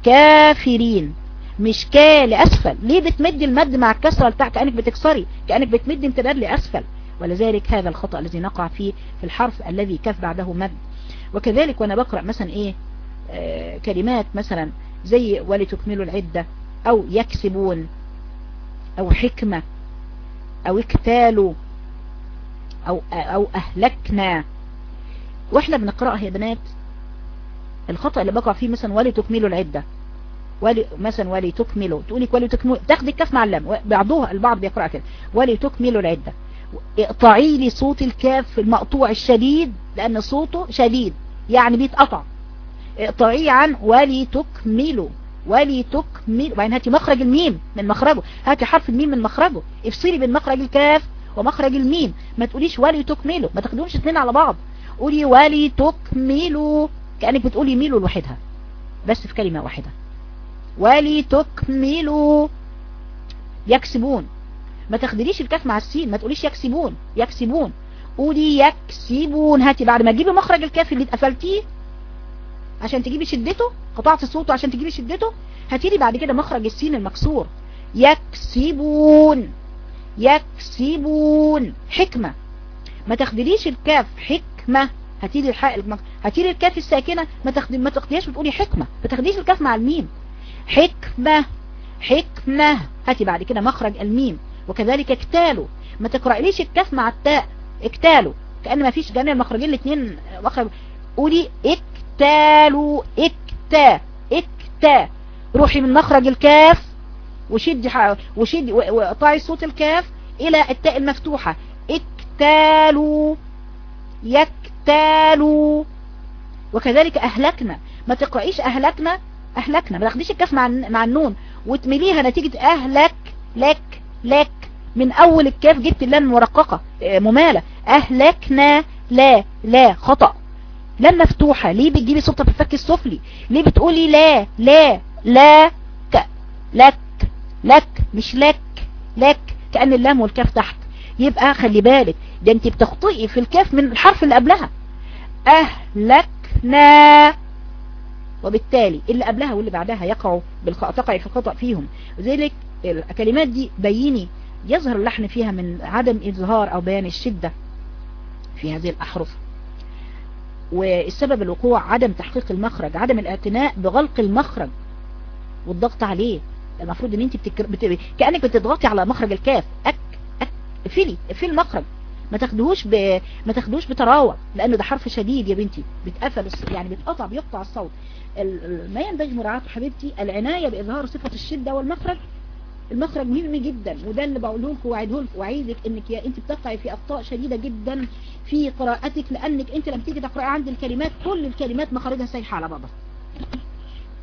كافرين. مش كا لأسفل. ليه بتمد المد مع الكسرة لتحت كأنك بتكسري. كأنك بتمد امتداد لأسفل. ولذلك هذا الخطأ الذي نقع فيه في الحرف الذي كف بعده مد. وكذلك وأنا بقرأ مثلا إيه؟ آه كلمات مثلا زي ولتكملوا العدة أو يكسبون أو حكمة أو اكتالوا أو, أو أهلكنا. وإحنا بنقرأها يا بنات. الخطأ اللي بقع فيه مثلا ولتكملوا العدة. ولي مثلا ولي تكملوا. تقولي ولي تكملوا. تاخدي الكاف مع اللام. بعضوها البعض بيقرأ كده. ولي تكملوا العدة. اقطعي لي صوت الكاف المقطوع الشديد لأن صوته شديد. يعني بيتقطع. اقطعيه عن ولي تكملوا ولي تكمل وبعدين هاتي مخرج الميم من مخرجه. هاتي حرف الميم من مخرجه. افصلي بين مخرج الكاف ومخرج الميم. ما تقوليش ولي تكملوا ما تاخدوهمش اثنين على بعض. قولي ولي تكملوا كأنك بتقولي ميلوا لوحدها. بس في كلمة واحدة. ولتكملوا. يكسبون. ما تخدريش الكاف مع السين. ما تقوليش يكسبون. يكسبون. قولي يكسبون. هاتي بعد ما تجيبي مخرج الكاف اللي اتقفلتيه. عشان تجيبي شدته قطعت صوته عشان تجيبي شدته هاتي لي بعد كده مخرج السين المكسور. يكسبون يكسبون. حكمة. ما تخدليش الكاف حكمة. هاتي لي الحاء المك... هاتي لي الكاف الساكنة. ما تخد... ما تاخديهاش وتقولي حكمة. ما تاخديش الكاف مع الميم. حكمة. حكمة. هاتي بعد كده مخرج الميم. وكذلك اكتالوا. ما تقرأليش الكاف مع التاء. اكتالوا. كأن ما فيش جميع المخرجين الاثنين مخرج قولي اكتالوا اكتا اكتا روحي من مخرج الكاف وشدي وشدي وقطعي صوت الكاف إلى التاء المفتوحة. اكتالوا يكتالوا. وكذلك أهلكنا. ما تقرأيش أهلكنا أهلكنا. ما تاخديش الكاف مع مع النون. وتمليها نتيجة أهلك لك لك. من أول الكاف جبت اللام المرققة. ممالة. أهلكنا لا لا. خطأ. لام مفتوحة ليه بتجيبي صوتها في الفك السفلي؟ ليه بتقولي لا لا لا ك لك لك مش لك لك كأن اللام والكاف تحت. يبقى خلي بالك ده انت بتخطئي في الكاف من الحرف اللي قبلها. أهلكنا. وبالتالي اللي قبلها واللي بعدها يقعوا تقع في الخطأ فيهم. وذلك الكلمات دي بيني يظهر اللحن فيها من عدم إظهار أو بيان الشدة في هذه الأحرف. والسبب الوقوع عدم تحقيق المخرج عدم الاعتناء بغلق المخرج والضغط عليه. المفروض إن انت بتكر... بت... كأنك بتضغطي على مخرج الكاف. اك اك افلي افلي المخرج. ما تاخدوش ب... ما تاخدوش بتراوة لأنه ده حرف شديد يا بنتي. بتقفل يعني بتقطع بيقطع الصوت. ال... ما ينبغي مراعاته حبيبتي العناية بإظهار صفة الشدة والمخرج. المخرج مهم جدا وده اللي بقوله لكم وعيدك إنك يا أنت بتقعي في أخطاء شديدة جدا. في قراءتك لأنك أنت لما تيجي تقراي عند الكلمات كل الكلمات مخارجها سايحه على بعضها.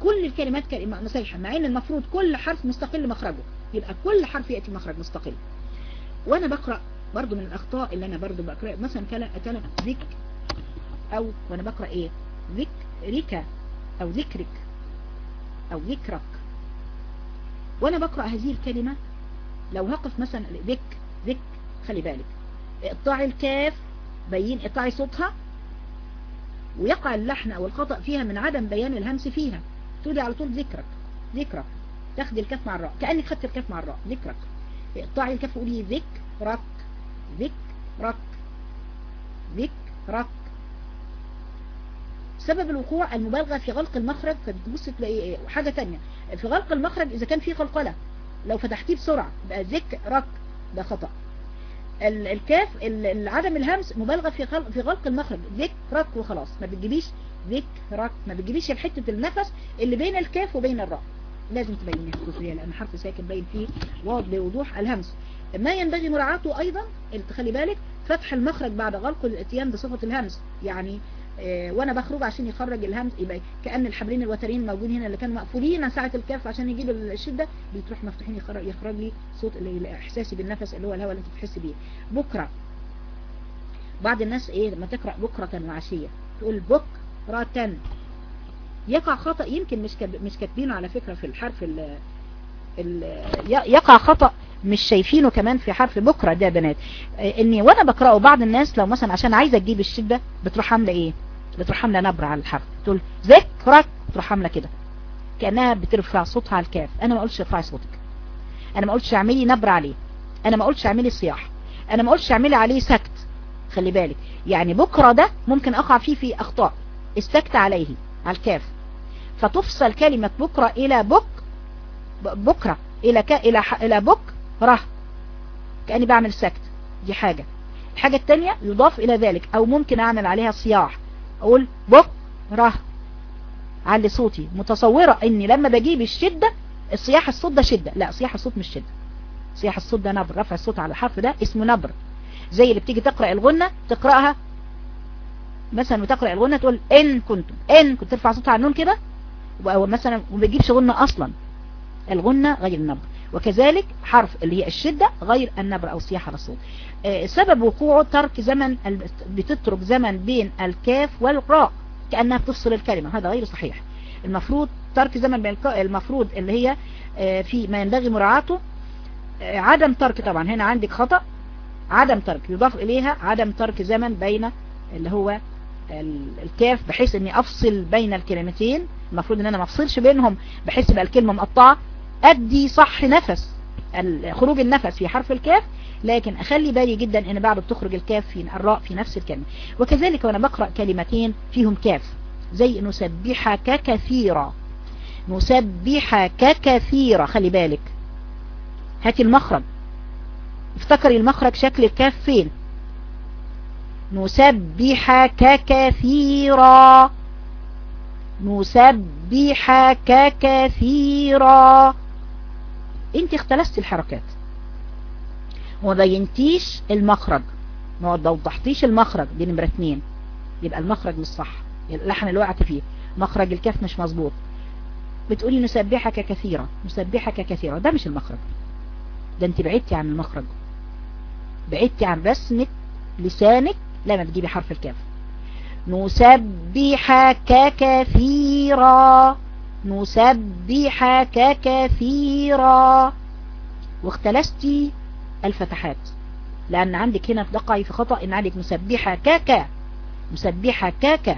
كل الكلمات سايحه مع إن المفروض كل حرف مستقل مخرجه. يبقى كل حرف يأتي مخرج مستقل. وأنا بقرأ برضو من الأخطاء اللي أنا برضو بقرأ. مثلا كلمه كلمه ذك أو وأنا بقرأ إيه؟ ذكرك أو ذكرك أو ذكرك. وأنا بقرأ هذه الكلمة لو هقف مثلا ذك ذك خلي بالك. اقطعي الكاف بين اقطعي صوتها ويقع اللحن أو الخطأ فيها من عدم بيان الهمس فيها. تقولي على طول ذكرك ذكرك. تاخدي الكاف مع الراء كأنك خدت الكاف مع الراء ذكرك. اقطعي الكاف وقولي ذكرك ذكرك ذكرك. سبب الوقوع المبالغة في غلق المخرج فتبص تلاقي حاجة تانية. في غلق المخرج إذا كان فيه قلقلة لو فتحتيه بسرعة بقى ذكرك ده خطأ. الكاف عدم الهمس مبالغة في في غلق المخرج. ذكرك وخلاص. ما بتجيبيش ذكرك ما بتجيبيش حتة النفس اللي بين الكاف وبين الراء لازم تبيني خصوصية لأن حرف ساكن باين فيه واضح بوضوح الهمس. ما ينبغي مراعاته أيضا خلي بالك فتح المخرج بعد غلق الاتيان بصفة الهمس. يعني وأنا بخرج عشان يخرج الهمس يبقى كأن الحبلين الوترين الموجودين هنا اللي كانوا مقفولين ساعة الكاف عشان يجيب الشدة بتروح مفتوحين يخرج, يخرج لي صوت احساسي بالنفس اللي هو الهواء اللي انت بتحس بيه. بكرة. بعض الناس إيه لما تقرأ بكرة وعشية تقول بكرة. يقع خطأ يمكن مش مش كاتبينه على فكرة في الحرف ال يقع خطأ مش شايفينه كمان في حرف بكرة ده بنات. إني وأنا بقرأه بعض الناس لو مثلا عشان عايزة تجيب الشدة بتروح عاملة إيه؟ بتروح عاملة نبرة على الحرف تقول ذكرك بتروح عاملة كده. كأنها بترفع صوتها على الكاف. أنا ما قلتش ارفعي صوتك. أنا ما قلتش اعملي نبرة عليه. أنا ما قلتش اعملي صياح. أنا ما قلتش اعملي عليه سكت. خلي بالك. يعني بكرة ده ممكن أقع فيه في أخطاء. استكت عليه على الكاف. فتفصل كلمة بكرة إلى بك بكرة إلى ك... إلى ح... إلى بك ره كأني بعمل سكت. دي حاجة. الحاجة التانية يضاف إلى ذلك. أو ممكن أعمل عليها صياح. أقول بك ره علي صوتي متصورة إني لما بجيب الشدة الصياح الصوت ده شدة. لا صياح الصوت مش شدة. صياح الصوت ده نبر. رفع الصوت على الحرف ده اسمه نبر. زي اللي بتيجي تقرأ الغنة تقرأها مثلا بتقرأ الغنة تقول إن كنتم. إن كنت ترفع صوتها على النون كده مثلا وما بتجيبش غنة أصلا. الغنة غير النبر. وكذلك حرف اللي هي الشدة غير النبر أو صياح على الصوت. سبب وقوعه ترك زمن بتترك زمن بين الكاف والراء كأنها بتفصل الكلمة هذا غير صحيح. المفروض ترك زمن بين المفروض اللي هي آه في ما ينبغي مراعاته. عدم ترك طبعا هنا عندك خطأ. عدم ترك يضاف إليها عدم ترك زمن بين اللي هو الكاف بحيث إني أفصل بين الكلمتين. المفروض إن أنا ما افصلش بينهم بحيث يبقى الكلمة مقطعة. أدي صح نفس. خروج النفس في حرف الكاف لكن أخلي بالي جدا إن بعد بتخرج الكاف في الراء في نفس الكلمة. وكذلك وأنا بقرأ كلمتين فيهم كاف زي نسبحك كثيرا. نسبحك كثيرا خلي بالك. هاتي المخرج. افتكري المخرج شكل الكاف فين. نسبحك كثيرا. نسبحك كثيرا. انت اختلست الحركات. وما بينتيش المخرج. ما وضحتيش المخرج دي نمرة اتنين. يبقى المخرج مش صح. اللحن اللي وقعت فيه. مخرج الكاف مش مظبوط. بتقولي نسبحك كثيرا. نسبحك كثيرا. ده مش المخرج. ده انت بعدتي عن المخرج. بعدتي عن رسمة لسانك لما تجيبي حرف الكاف. نسبحك كثيرا. نسبحك كثيرا. واختلستي الفتحات. لأن عندك هنا تقعي في خطأ إن عندك نسبحك ك نسبحك ك.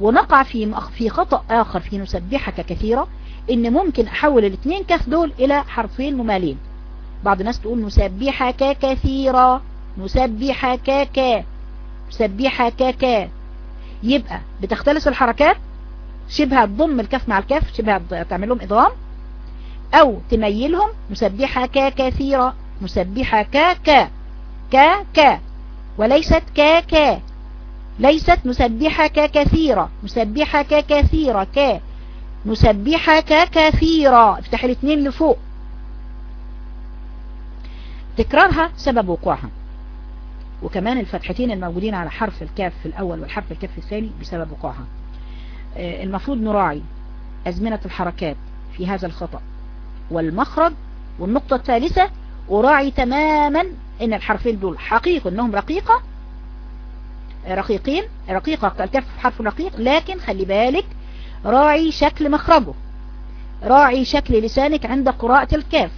ونقع في في خطأ آخر في نسبحك كثيرا إن ممكن أحول الاثنين كاف دول إلى حرفين ممالين. بعض الناس تقول نسبحك كثيرا نسبحك نسبحك يبقى بتختلس الحركات؟ شبه تضم الكاف مع الكاف شبه تعمل لهم إضغام أو تميلهم نسبحك كثيرا نسبحك ك ك ك وليست ك ك ليست نسبحك كثيرا نسبحك كثيرا ك نسبحك كثيرا افتح الاثنين لفوق. تكرارها سبب وقوعها. وكمان الفتحتين الموجودين على حرف الكاف في الأول والحرف الكاف الثاني بسبب وقوعها. المفروض نراعي أزمنة الحركات في هذا الخطأ. والمخرج والنقطة الثالثة أراعي تماما إن الحرفين دول حقيقة إنهم رقيقة رقيقين رقيقة الكاف حرف رقيق لكن خلي بالك راعي شكل مخرجه راعي شكل لسانك عند قراءة الكاف.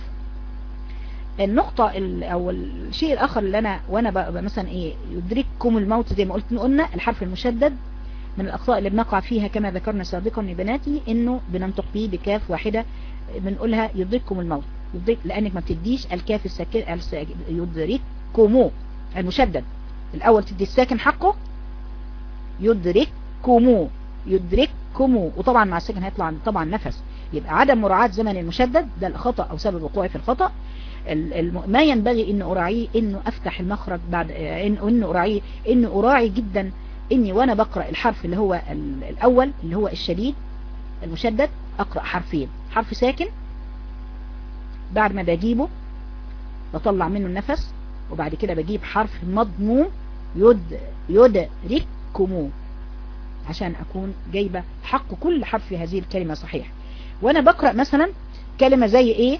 النقطة أو الشيء الآخر اللي أنا وأنا بقى مثلا إيه يدرككم الموت زي ما قلت قلنا الحرف المشدد من الأخطاء اللي بنقع فيها كما ذكرنا سابقا يا بناتي إنه بننطق به بكاف واحدة بنقولها يدرككم الموت. يدرك لأنك ما بتديش الكاف الساكن يدرككم المشدد. الأول تدي الساكن حقه يدرككم يدرككم وطبعا مع الساكن هيطلع طبعا نفس. يبقى عدم مراعاة زمن المشدد ده الخطأ أو سبب وقوعي في الخطأ. ما ينبغي ان أراعيه إنه أفتح المخرج بعد إنه أراعيه إنه أراعي جدا إني وأنا بقرأ الحرف اللي هو الأول اللي هو الشديد المشدد أقرأ حرفين. حرف ساكن. بعد ما بجيبه بطلع منه النفس وبعد كده بجيب حرف مضموم يد يدرككم عشان أكون جايبة حق كل حرف في هذه الكلمة صحيح. وأنا بقرأ مثلا كلمة زي إيه؟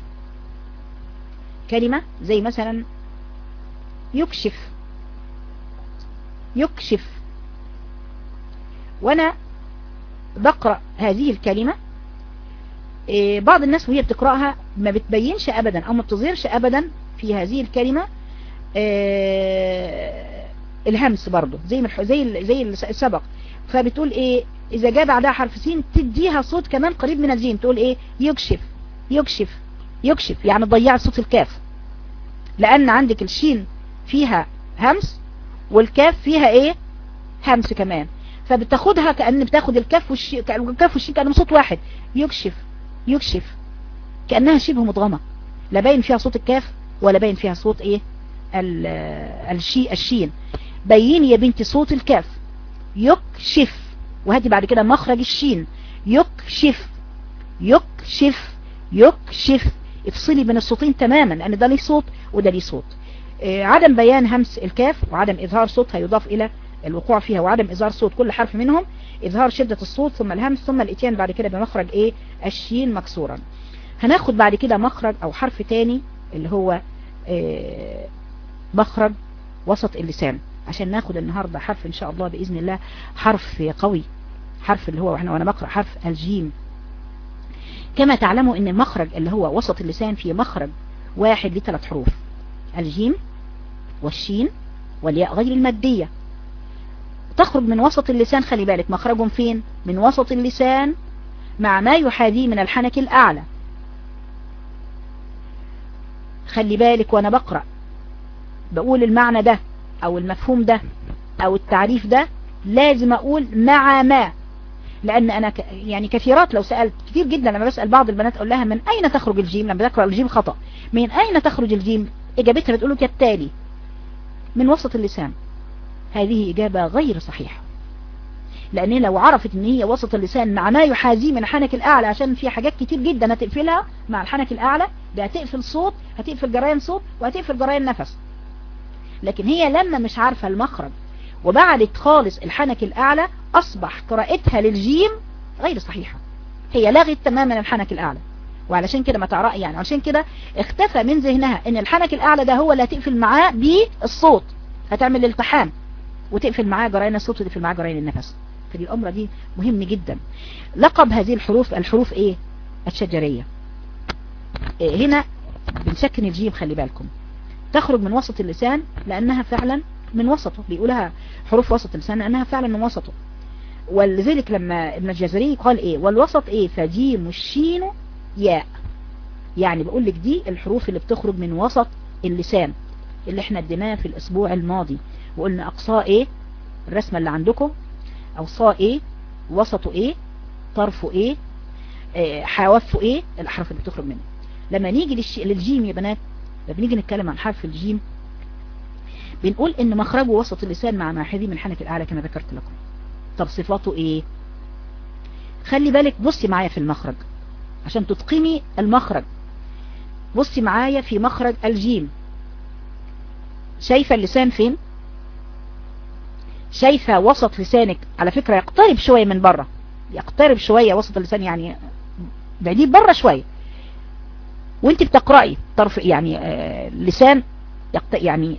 كلمة زي مثلا يكشف. يكشف. وأنا بقرأ هذه الكلمة بعض الناس وهي بتقرأها ما بتبينش ابدا أو ما بتظهرش ابدا في هذه الكلمة الهمس برضو زي زي زي السبق. فبتقول إيه إذا جاء بعدها حرف سين تديها صوت كمان قريب من الزين تقول إيه يكشف يكشف يكشف يعني تضيع صوت الكاف. لأن عندك الشين فيها همس والكاف فيها إيه همس كمان. فبتاخدها كأن بتاخد الكاف والشين الكاف والشين كأنهم صوت واحد. يكشف يكشف. كأنها شبه مضغمة. لا باين فيها صوت الكاف ولا باين فيها صوت إيه؟ الشي الشين. بين يا بنتي صوت الكاف. يكشف. وهاتي بعد كده مخرج الشين. يكشف. يكشف. يكشف. افصلي بين الصوتين تماما لأن ده ليه صوت وده ليه صوت. آه عدم بيان همس الكاف وعدم إظهار صوتها يضاف إلى الوقوع فيها وعدم إظهار صوت كل حرف منهم إظهار شدة الصوت ثم الهمس ثم الإتيان بعد كده بمخرج إيه؟ الشين مكسورا. هناخد بعد كده مخرج أو حرف تاني اللي هو آه مخرج وسط اللسان. عشان ناخد النهاردة حرف إن شاء الله بإذن الله حرف قوي حرف اللي هو وأنا بقرأ حرف الجيم. كما تعلموا إن المخرج اللي هو وسط اللسان فيه مخرج واحد ليه ثلاث حروف الجيم والشين والياء غير المادية. تخرج من وسط اللسان خلي بالك مخرجهم فين؟ من وسط اللسان مع ما يحاذيه من الحنك الأعلى. خلي بالك وأنا بقرأ بقول المعنى ده أو المفهوم ده أو التعريف ده لازم أقول مع ما لأن أنا ك... يعني كثيرات لو سألت كثير جدا لما بسأل بعض البنات أقول لها من أين تخرج الجيم؟ لما بتقرأ الجيم خطأ. من أين تخرج الجيم؟ إجابتها بتقول كالتالي من وسط اللسان. هذه إجابة غير صحيحة. لأن لو عرفت إن هي وسط اللسان مع ما يحاذيه من الحنك الأعلى عشان في حاجات كتير جدا هتقفلها مع الحنك الأعلى ده هتقفل صوت هتقفل جريان صوت وهتقفل جريان نفس. لكن هي لما مش عارفة المخرج وبعدت خالص الحنك الأعلى أصبح قراءتها للجيم غير صحيحة. هي لغت تماما الحنك الأعلى. وعلشان كده ما تعرف يعني علشان كده اختفى من ذهنها إن الحنك الأعلى ده هو اللي هتقفل معاه بالصوت هتعمل الالتحام. وتقفل معاه جريان الصوت وتقفل معاه جريان النفس. فدي الأمور دي مهم جدا. لقب هذه الحروف الحروف إيه؟ الشجرية. إيه هنا بنسكن الجيم خلي بالكم. تخرج من وسط اللسان لأنها فعلا من وسطه. بيقولها حروف وسط اللسان لأنها فعلا من وسطه. ولذلك لما ابن الجزري قال إيه؟ والوسط إيه؟ فجيم الشين ياء. يعني بقول لك دي الحروف اللي بتخرج من وسط اللسان اللي إحنا اديناه في الأسبوع الماضي. وقلنا اقصاه إيه؟ الرسمة اللي عندكم. أقصاه إيه؟ وسطه إيه؟ طرفه إيه؟ آه حوافه إيه؟ الأحرف اللي بتخرج منه. لما نيجي. للجيم يا بنات لما بنيجي نتكلم عن حرف الجيم بنقول إن مخرجه وسط اللسان مع ما يحاذي من حنك الأعلى كما ذكرت لكم. طب صفاته إيه؟ خلي بالك بصي معايا في المخرج. عشان تتقني المخرج. بصي معايا في مخرج الجيم. شايفة اللسان فين؟ شايفة وسط لسانك. على فكرة يقترب شوية من بره يقترب شوية وسط اللسان يعني بعديه بره شوية. وانت بتقرأي طرف يعني آه لسان يعني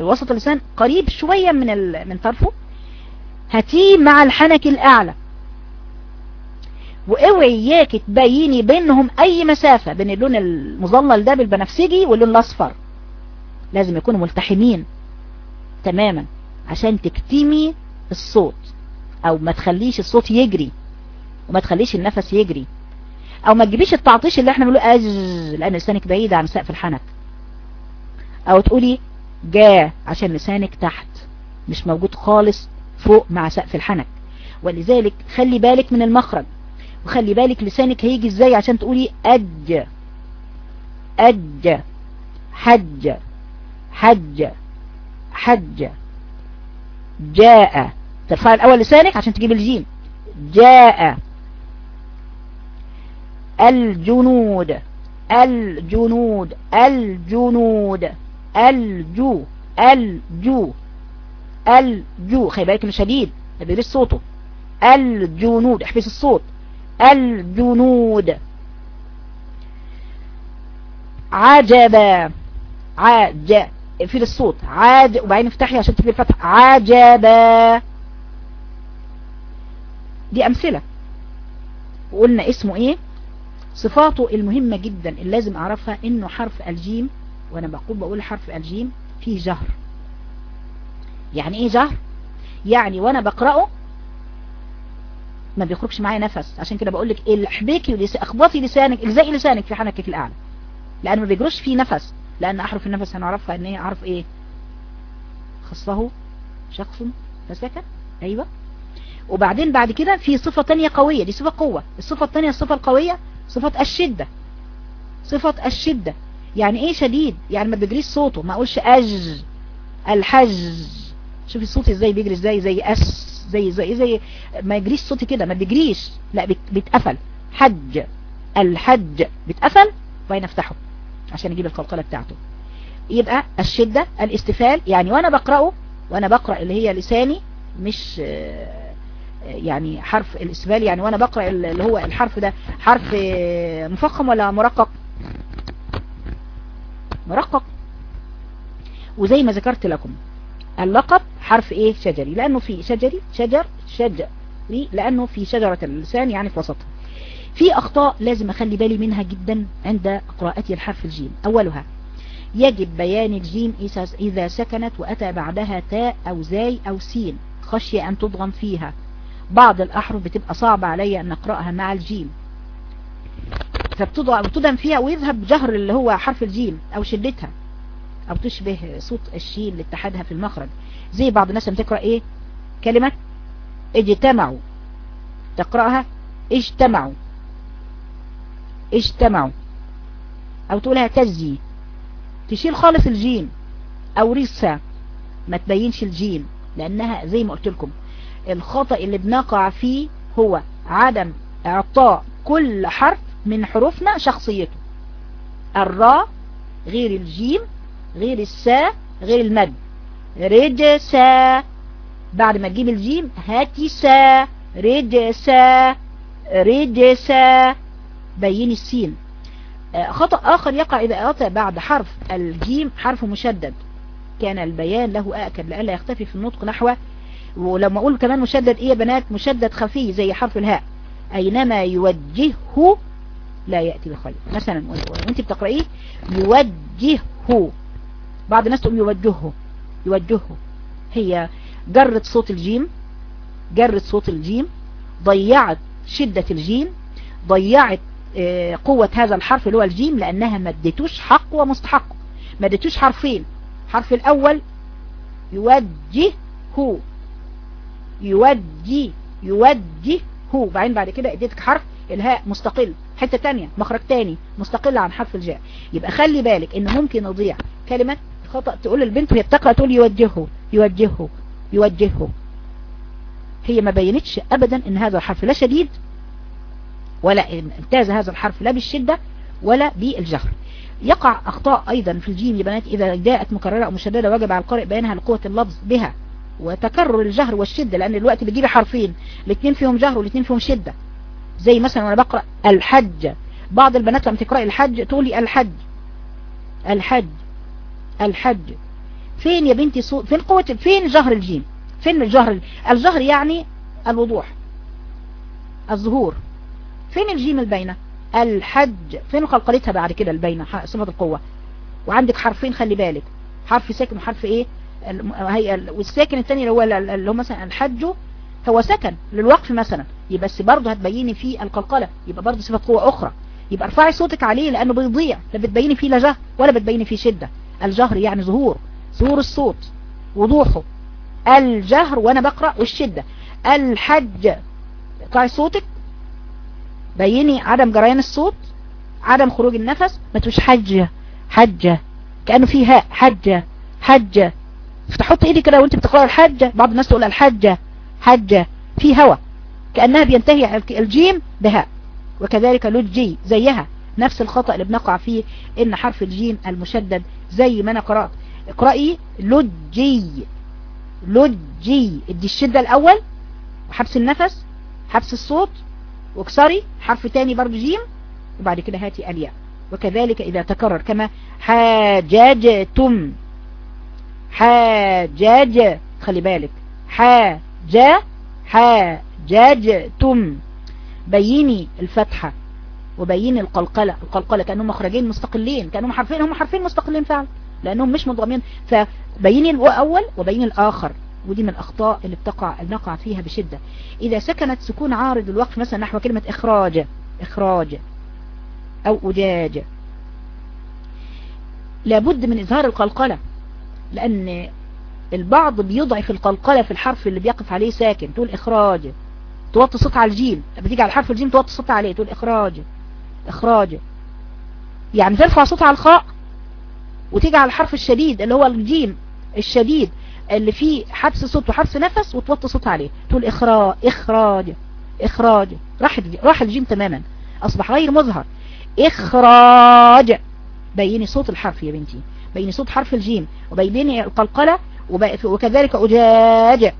وسط اللسان قريب شوية من من طرفه. هاتيه مع الحنك الأعلى. وأوعي إياك تبيني بينهم أي مسافة بين اللون المظلل ده بالبنفسجي واللون الأصفر. لازم يكونوا ملتحمين تماما. عشان تكتمي الصوت. أو ما تخليش الصوت يجري. وما تخليش النفس يجري. أو ما تجيبيش التعطيش اللي إحنا بنقوله اج لأن لسانك بعيد عن سقف الحنك. أو تقولي جا عشان لسانك تحت. مش موجود خالص فوق مع سقف الحنك. ولذلك خلي بالك من المخرج. وخلي بالك لسانك هيجي إزاي عشان تقولي أج. أج. حج. حج. حج. جاء. ترفع الأول لسانك عشان تجيب الجيم. جاء. الجنود. الجنود. الجنود. الجو. الجو. الجو. خلي بالك انه شديد. ما بيقولش صوته. الجنود. احبس الصوت. الجنود. عجبا. عج في الصوت. عاد وبعدين افتحي عشان تجيب الفتح عجبا. دي أمثلة. وقلنا اسمه إيه؟ صفاته المهمة جدا. اللي لازم أعرفها إنه حرف الجيم وأنا بقول بقول حرف الجيم فيه جهر. يعني إيه جهر؟ يعني وأنا بقرأه ما بيخرجش معايا نفس. عشان كده بقول لك احبيكي ولس... اخبطي لسانك الزقي لسانك في حنكك الأعلى. لأن ما بيجرش فيه نفس. لأن أحرف النفس هنعرفها إن هي اعرف إيه؟ خصه شخص فسكت أيوه. وبعدين بعد كده في صفة تانية قوية دي صفة قوة. الصفة التانية الصفة القوية صفة الشدة. صفة الشدة. يعني إيه شديد؟ يعني ما بيجريش صوته. ما أقولش اج الحج شوفي الصوت إزاي بيجري إزاي زي أس زي زي زي ما يجريش صوتي كده ما بيجريش. لا بيتقفل. حج. الحج. بيتقفل وبعدين افتحه عشان أجيب القلقلة بتاعته. يبقى الشدة الاستفال يعني وأنا بقرأه وأنا بقرأ اللي هي لساني مش يعني حرف الاستفال يعني وأنا بقرأ اللي هو الحرف ده حرف مفخم ولا مرقق؟ مرقق. وزي ما ذكرت لكم اللقب حرف إيه؟ شجري. لأنه في شجري شجر شجري لأنه في شجرة اللسان يعني في وسطها. في أخطاء لازم أخلي بالي منها جدا عند قراءتي الحرف الجيم. أولها يجب بيان الجيم إذا سكنت وأتى بعدها تاء أو زاي أو سين خشية أن تدغم فيها. بعض الأحرف بتبقى صعبة علي أن أقرأها مع الجيم. فبتدغم فيها ويذهب جهر اللي هو حرف الجيم أو شدتها أو تشبه صوت الشين لاتحادها في المخرج. زي بعض الناس بتقرأ إيه؟ كلمة اجتمعوا. تقرأها اجتمعوا. اجتمعوا أو تقولها تزي تشيل خالص الجيم أو رجسا ما تبينش الجيم لانها زي ما قلت لكم الخطأ اللي بنقع فيه هو عدم اعطاء كل حرف من حروفنا شخصيته. الراء غير الجيم غير السا غير المد. رجسا بعد ما تجيب الجيم هاتي سا رجسا رجسا. بين السين. خطأ آخر يقع إذا أتى بعد حرف الجيم حرف مشدد. كان البيان له آكد لألا يختفي في النطق نحو ولما أقول كمان مشدد إيه يا بنات؟ مشدد خفي زي حرف الهاء. أينما يوجهه لا يأتي بخير. مثلا وأنت بتقرأيه يوجهه. بعض الناس تقول يوجهه يوجهه. هي جرت صوت الجيم جرت صوت الجيم ضيعت شدة الجيم ضيعت قوة هذا الحرف اللي هو الجيم لأنها ما اديتوش حق ومستحق. ما اديتوش حرفين. الحرف الأول يوجه هو يوجه. يوجه هو بعدين بعد كده اديتك حرف الهاء مستقل. حتة تانية مخرج تاني مستقل عن حرف الجاء. يبقى خلي بالك إن ممكن نضيع كلمة خطأ تقول البنت وهي بتقرأ تقول يوجهه يوجهه يوجهه. هي ما بينتش ابدا إن هذا الحرف لا شديد ولا امتاز هذا الحرف لا بالشدة ولا بالجهر. يقع أخطاء أيضا في الجيم يا بنات إذا جاءت مكررة أو مشددة وجب على القارئ بيانها لقوة اللفظ بها وتكرر الجهر والشدة لأن الوقت بتجيبي حرفين الاثنين فيهم جهر والاثنين فيهم شدة. زي مثلا وأنا بقرأ الحج بعض البنات لما تقرأي الحج تقولي الحج الحج الحج. فين يا بنتي صوت فين قوة فين جهر الجيم؟ فين الجهر؟ الجهر يعني الوضوح الظهور. فين الجيم البينة؟ الحج. فين قلقلتها بعد كده البينة؟ صفة القوة. وعندك حرفين خلي بالك. حرف ساكن وحرف إيه؟ هي والساكن الثاني اللي هو اللي هو مثلا الحج هو سكن للوقف مثلا. يبقى بس برضه هتبيني فيه القلقلة. يبقى برضه صفة قوة أخرى. يبقى ارفعي صوتك عليه لأنه بيضيع. لا بتبيني فيه لا جهر ولا بتبيني فيه شدة. الجهر يعني ظهور. ظهور الصوت. وضوحه. الجهر وأنا بقرأ والشدة. الحج. اقطعي صوتك. بيني عدم جريان الصوت عدم خروج النفس ما تقولش حجة حجة كأنه في هاء حجة حجة فتحط ايدي كده وانت بتقرأ الحجة بعض الناس تقول الحجة حجة في هوا. كأنها بينتهي الجيم بهاء. وكذلك لجي زيها. نفس الخطأ اللي بنقع فيه إن حرف الجيم المشدد زي ما أنا قرأت. اقرأي لجي لجي. ادي الشدة الأول وحبس النفس حبس الصوت واكسري حرف تاني برضو جيم وبعد كده هاتي الياء. وكذلك إذا تكرر كما حاججتم. حاجج خلي بالك. حاجا حاججتم. بيني الفتحة وبيني القلقلة. القلقلة كأنهم مخرجين مستقلين كأنهم حرفين هم حرفين مستقلين فعلا لأنهم مش مضغمين. فبيني الأول وبيني الآخر. ودي من الأخطاء اللي بتقع نقع فيها بشدة. إذا سكنت سكون عارض الوقف مثلا نحو كلمة إخراج إخراج أو أجاج. لابد من إظهار القلقلة لأن البعض بيضعف القلقلة في الحرف اللي بيقف عليه ساكن تقول إخراج. توطي صوت على الجيم. لما تيجي على الحرف الجيم توطي صوت عليه تقول إخراج إخراج. يعني ترفع صوت على الخاء وتيجي على الحرف الشديد اللي هو الجيم الشديد. اللي فيه حبس صوت وحبس نفس وتوطي صوت عليه. تقول إخراج إخراج. إخراج راح راح الجيم تماما. أصبح غير مظهر. إخراج. بيني صوت الحرف يا بنتي. بيني صوت حرف الجيم. وبيني القلقلة وكذلك أجاج.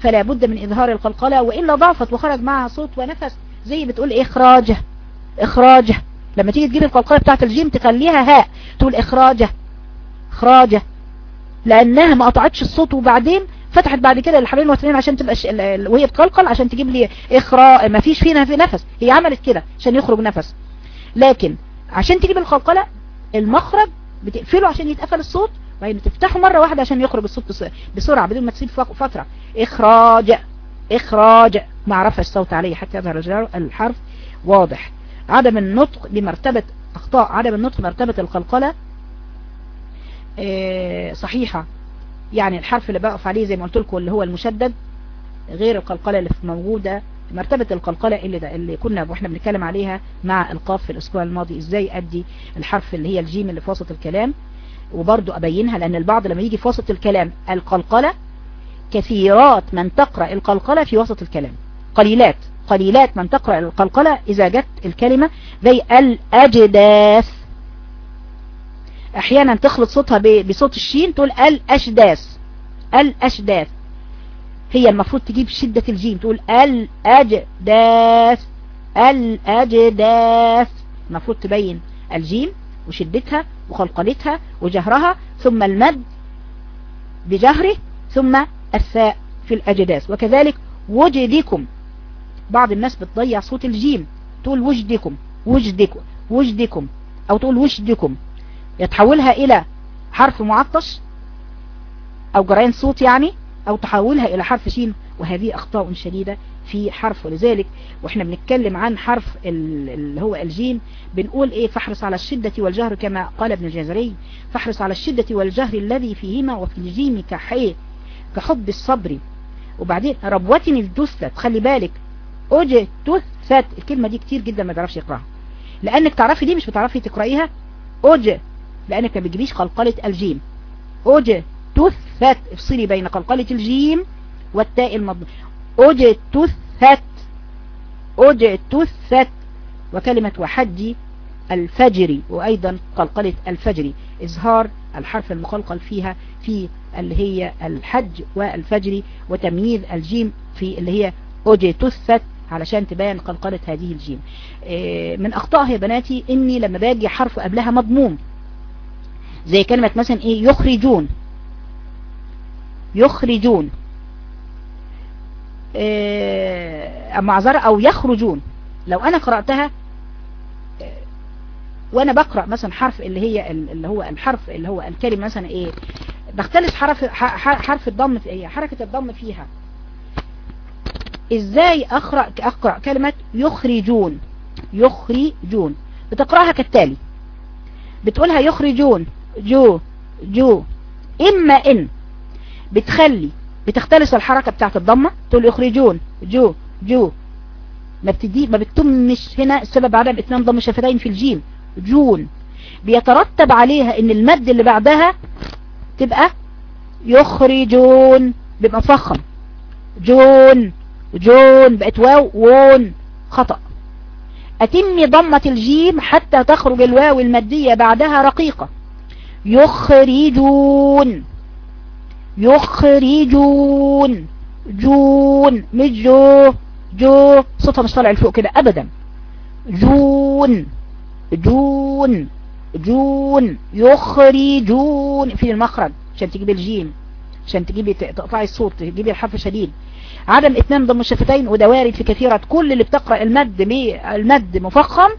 فلا بد من إظهار القلقلة. وإلا ضعفت وخرج معها صوت ونفس. زي بتقول إخراجه إخراجه لما تيجي تجيب القلقلة بتاعت الجيم تخليها هاء. تقول إخراجه إخراجه لأنها ما قطعتش الصوت وبعدين فتحت بعد كده الحبلين الوترين عشان تبقى ش... وهي بتقلقل عشان تجيب لي إخراء. ما فيش فينا في نفس. هي عملت كده عشان يخرج نفس. لكن عشان تجيب القلقلة المخرج بتقفله عشان يتقفل الصوت وبعدين تفتحه مرة واحدة عشان يخرج الصوت بسرعة بدون ما تسيب فترة. إخراج إخراج. ما رفع الصوت عليه. حتى يظهر الحرف واضح. عدم النطق بمرتبة اخطاء عدم النطق بمرتبة القلقلة آه صحيحة. يعني الحرف اللي بقف عليه زي ما قلت لكم اللي هو المشدد غير القلقلة اللي موجودة مرتبة القلقلة اللي, ده اللي كنا وإحنا بنتكلم عليها مع القاف في الأسبوع الماضي. إزاي أدي الحرف اللي هي الجيم اللي في وسط الكلام؟ وبرضو أبينها لأن البعض لما يجي في وسط الكلام القلقلة كثيرات من تقرأ القلقلة في وسط الكلام. قليلات. قليلات من تقرأ القلقلة إذا جت الكلمة زي الأجداث. أحيانا تخلط صوتها بصوت الشين تقول الأشداث. الأشداث. هي المفروض تجيب شدة الجيم تقول الأجداث. الأجداث. المفروض تبين الجيم وشدتها وقلقلتها وجهرها ثم المد بجهره ثم الثاء في الأجداث. وكذلك وجدكم. بعض الناس بتضيع صوت الجيم تقول وجدكم وجدكم وجدكم أو تقول وجدكم. يتحولها إلى حرف معطش أو جريان صوت يعني أو تحولها إلى حرف شين وهذه أخطاء شديدة في حرف. ولذلك وإحنا بنتكلم عن حرف اللي هو الجيم بنقول إيه؟ فاحرص على الشدة والجهر كما قال ابن الجزري. فاحرص على الشدة والجهر الذي فيهما وفي الجيم كحي كحب الصبر. وبعدين ربوة اجتثت خلي بالك. اجتثت الكلمة دي كتير جدا ما تعرفش يقراها. لأنك تعرفي دي مش بتعرفي تقرأيها. اج لانك ما بتجيبيش قلقلة الجيم. اج تثت افصلي بين قلقلة الجيم والتاء المضموم اجتثت اجتثت وكلمة وحج الفجر وأيضا قلقلة الفجر. إظهار الحرف المقلقل فيها في اللي هي الحج والفجر وتمييز الجيم في اللي هي اجتثت علشان تبين قلقلة هذه الجيم. من أخطائها يا بناتي إني لما باجي حرف قبلها مضموم. زي كلمة مثلا إيه؟ يخرجون. يخرجون. معذرة؟ أو يخرجون. لو أنا قرأتها وأنا بقرأ مثلا حرف اللي هي اللي هو الحرف اللي هو الكلمة مثلا إيه؟ بختلس حرف حرف الضم في إيه؟ حركة الضم فيها. إزاي اقرأ أقرأ كلمة يخرجون؟ يخرجون. بتقرأها كالتالي. بتقولها يخرجون. جو جو. إما إن بتخلي بتختلس الحركة بتاعت الضمة تقول يخرجون. جو جو. ما بتدي ما بتتمش هنا السبب عدم إتمام ضم شفتين في الجيم. جون. بيترتب عليها إن المد اللي بعدها تبقى يخرجون بيبقى مفخم جون. جون. بقت واو وون. خطأ. أتم ضمة الجيم حتى تخرج الواو المدية بعدها رقيقة. يخرجون. يخرجون. جون. مش جو. جو. صوتها مش طالع لفوق كده ابدا. جون. جون. جون. يخرجون. في المخرج عشان تجيب الجيم عشان تجيبي تقطعي الصوت تجيبي الحرف شديد عدم اتمام ضم الشفتين وده وارد في كثيرة. كل اللي بتقرأ المد المد مفخم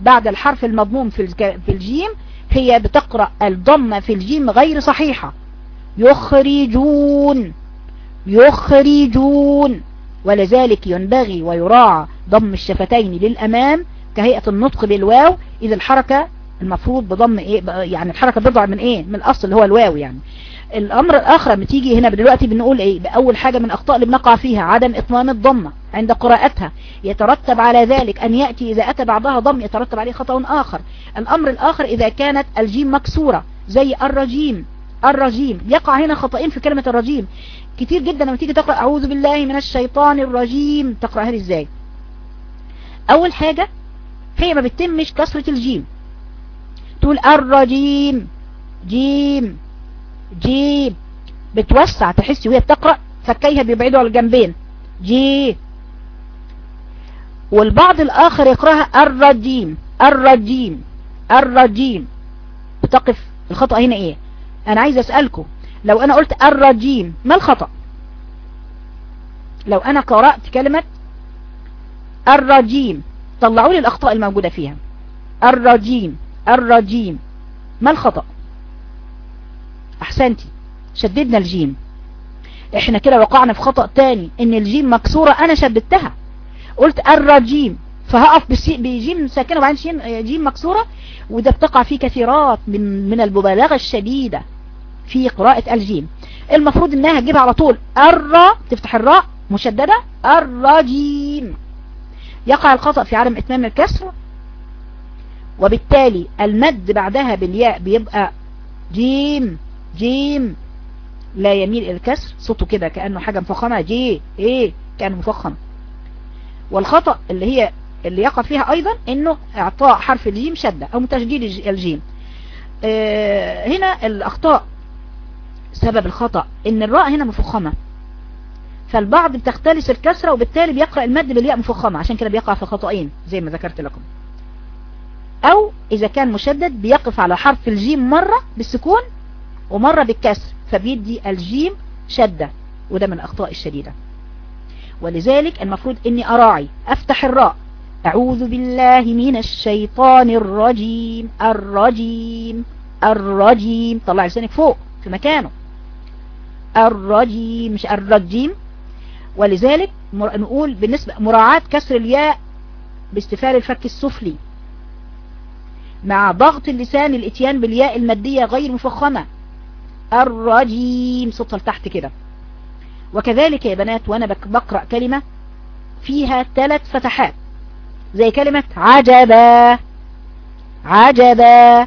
بعد الحرف المضموم في الجيم هي بتقرأ الضمة في الجيم غير صحيحة. يخرجون يخرجون. ولذلك ينبغي ويراعى ضم الشفتين للأمام كهيئة النطق بالواو. إذا الحركة المفروض بضم إيه يعني الحركة بتضع من إيه من الأصل اللي هو الواو يعني. الأمر الآخر لما تيجي هنا دلوقتي بنقول إيه؟ بأول حاجة من أخطاء اللي بنقع فيها عدم إطمام الضمة عند قراءتها. يترتب على ذلك أن يأتي إذا أتى بعضها ضم يترتب عليه خطأ آخر. الأمر الآخر إذا كانت الجيم مكسورة زي الرجيم الرجيم. يقع هنا خطأين في كلمة الرجيم. كتير جدا لما تيجي تقرأ أعوذ بالله من الشيطان الرجيم. تقرأها إزاي؟ أول حاجة هي ما بتتمش كسرة الجيم. تقول الرجيم جيم. جيم بتوسع تحسي وهي بتقرأ فكيها بيبعدوا على الجنبين. جي والبعض الآخر يقرأها الرجيم الرجيم الرجيم. بتقف الخطأ هنا إيه؟ أنا عايز أسألكم لو أنا قلت الرجيم ما الخطأ؟ لو أنا قرأت كلمة الرجيم طلعوا لي الأخطاء الموجودة فيها. الرجيم الرجيم. ما الخطأ؟ أحسنتي. شددنا الجيم. إحنا كده وقعنا في خطأ تاني إن الجيم مكسورة أنا شددتها. قلت الرجيم فهقف بجيم ساكنة وبعدين جيم مكسورة وده بتقع فيه كثيرات من من المبالغة الشديدة في قراءة الجيم. المفروض إنها تجيبها على طول. الر تفتح الراء مشددة. الرجيم يقع الخطأ في عدم إتمام الكسر وبالتالي المد بعدها بالياء بيبقى جيم. جيم. لا يميل إلى الكسر. صوته كده كأنه حاجة مفخمة جي. إيه؟ كأنه مفخم. والخطأ اللي هي اللي يقع فيها أيضا إنه إعطاء حرف الجيم شدة أو تشديد الجيم. آه هنا الأخطاء سبب الخطأ. إن الراء هنا مفخمة. فالبعض بتختلس الكسرة وبالتالي بيقرأ المد بالياء مفخمة. عشان كده بيقع في خطأين زي ما ذكرت لكم. أو إذا كان مشدد بيقف على حرف الجيم مرة بالسكون ومرة بالكسر فبيدي الجيم شدة وده من الاخطاء الشديدة. ولذلك المفروض إني أراعي أفتح الراء. أعوذ بالله من الشيطان الرجيم الرجيم الرجيم. طلع لسانك فوق في مكانه. الرجيم مش الرجيم. ولذلك نقول بالنسبة مراعاة كسر الياء باستفال الفك السفلي. مع ضغط اللسان الإتيان بالياء المادية غير مفخمة. الرجيم. صوتها لتحت كده. وكذلك يا بنات وأنا بقرأ كلمة فيها ثلاث فتحات. زي كلمة عجبا. عجبا.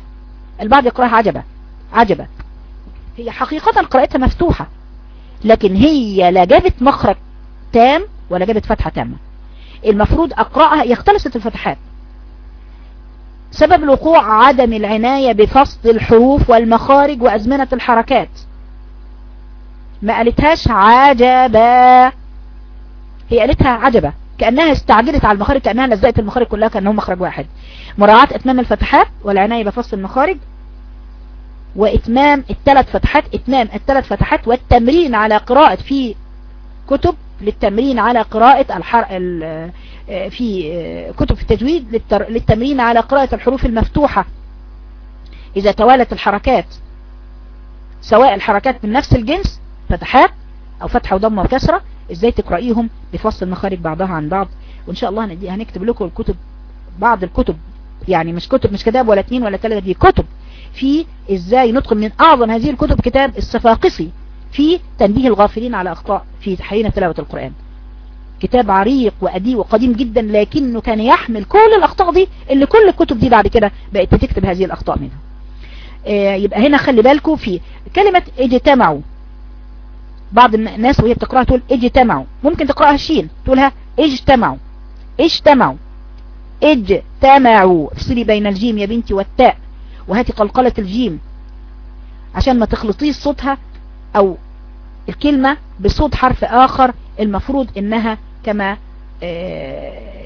البعض يقرأها عجبا. عجبا. هي حقيقة قراءتها مفتوحة لكن هي لا جابت مخرج تام ولا جابت فتحة تامة. المفروض أقرأها هي الفتحات. سبب الوقوع عدم العناية بفصل الحروف والمخارج وأزمنة الحركات. ما قالتهاش عجبا هي قالتها عجبة. كأنها استعجلت على المخارج كأنها لزقت المخارج كلها كأنهم مخرج واحد. مراعاة إتمام الفتحات والعناية بفصل المخارج وإتمام الثلاث فتحات إتمام الثلاث فتحات والتمرين على قراءة في كتب للتمرين على قراءة. في كتب في التجويد. للتمرين على قراءة الحروف المفتوحة. إذا توالت الحركات سواء الحركات من نفس الجنس فتحات أو فتحة وضمة وكسرة إزاي تقرأيهم؟ بفصل المخارج بعضها عن بعض. وإن شاء الله هنكتب لكم الكتب بعض الكتب يعني مش كتب مش كتاب ولا اتنين ولا تلاتة دي كتب في إزاي ندخل من أعظم هذه الكتب كتاب الصفاقسي في تنبيه الغافلين على أخطاء في حين تلاوة القرآن. كتاب عريق وأدي وقديم جدا لكنه كان يحمل كل الأخطاء دي اللي كل الكتب دي بعد كده بقت تكتب هذه الأخطاء منها. آه يبقى هنا خلي بالكم في كلمة اجتمعوا. بعض الناس وهي بتقرأها تقول اجتمعوا. ممكن تقرأها شين تقولها اجتمعوا. اجتمعوا. اجتمعوا. افصلي بين الجيم يا بنتي والتاء. وهاتي قلقلة الجيم. عشان ما تخلطيش صوتها أو الكلمة بصوت حرف آخر المفروض إنها كما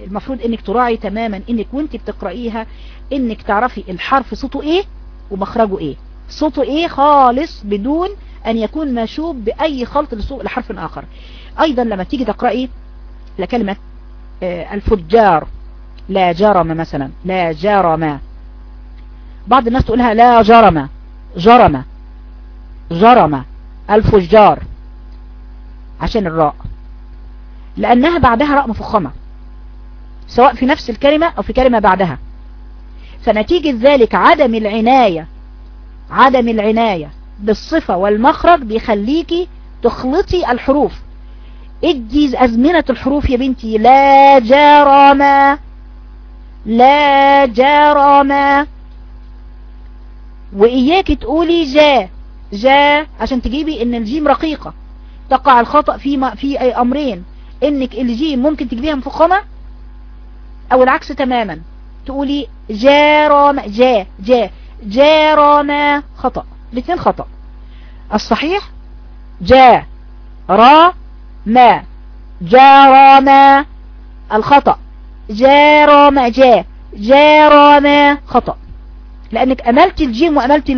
المفروض إنك تراعي تماما إنك وأنت بتقرأيها إنك تعرفي الحرف صوته إيه ومخرجه إيه. صوته إيه خالص بدون أن يكون مشوب بأي خلط لحرف آخر. أيضا لما تيجي تقرأي لكلمة الفجار لا جرم مثلا لا جرم. بعض الناس تقولها لا جرم جرم جرم الفجار. عشان الراء. لأنها بعدها راء مفخمة سواء في نفس الكلمة أو في كلمة بعدها. فنتيجة ذلك عدم العناية عدم العناية بالصفة والمخرج بيخليكي تخلطي الحروف. ادي أزمنة الحروف يا بنتي لا جرم لا جرم. وإياك تقولي جا جا عشان تجيبي إن الجيم رقيقة تقع الخطأ في في أي أمرين. إنك الجيم ممكن تجيبيها مفخمة أو العكس تماما. تقولي جارم جا جا. جارم خطأ. الاثنين خطأ. الصحيح؟ جا. را. ما. جارم الخطأ. جارم جا. جارم خطأ. لأنك أملت الجيم وأملت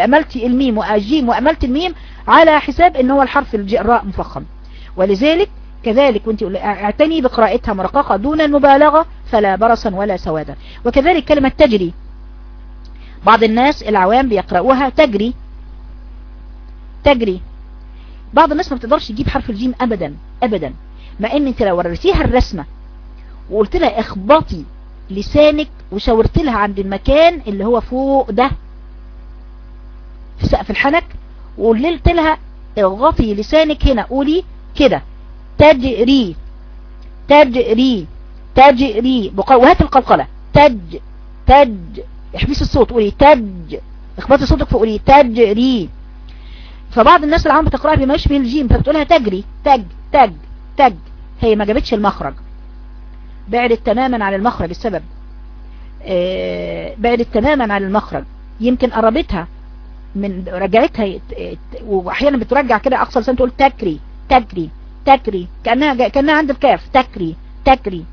أملت الميم والجيم وأملت الميم على حساب إن هو الحرف الراء مفخم. ولذلك كذلك وانت اعتني بقراءتها مرققة دون المبالغة فلا برصا ولا سوادا. وكذلك كلمة تجري. بعض الناس العوام بيقرأوها تجري. تجري. بعض الناس ما بتقدرش تجيب حرف الجيم ابدا ابدا. مع إن أنت لو وريتيها الرسمة وقلت لها اخبطي لسانك وشاورت لها عند المكان اللي هو فوق ده في سقف الحنك وقلت لها اغطي لسانك هنا قولي كده. تجري تجري تجري. وهات القلقلة. تج تج. احبسي الصوت قولي تج. اخبطي صوتك فقولي تجري. فبعض الناس العام بتقرأها بما يشبه الجيم فبتقولها تجري. تج تج تج. هي ما جابتش المخرج. بعدت تماما عن المخرج. السبب آه بعدت تماما عن المخرج. يمكن قربتها من رجعتها واحيانا بترجع كده أقصى لسان تقول تكري تكري تكري. كأنها, كأنها عند الكاف. تكري. تكري.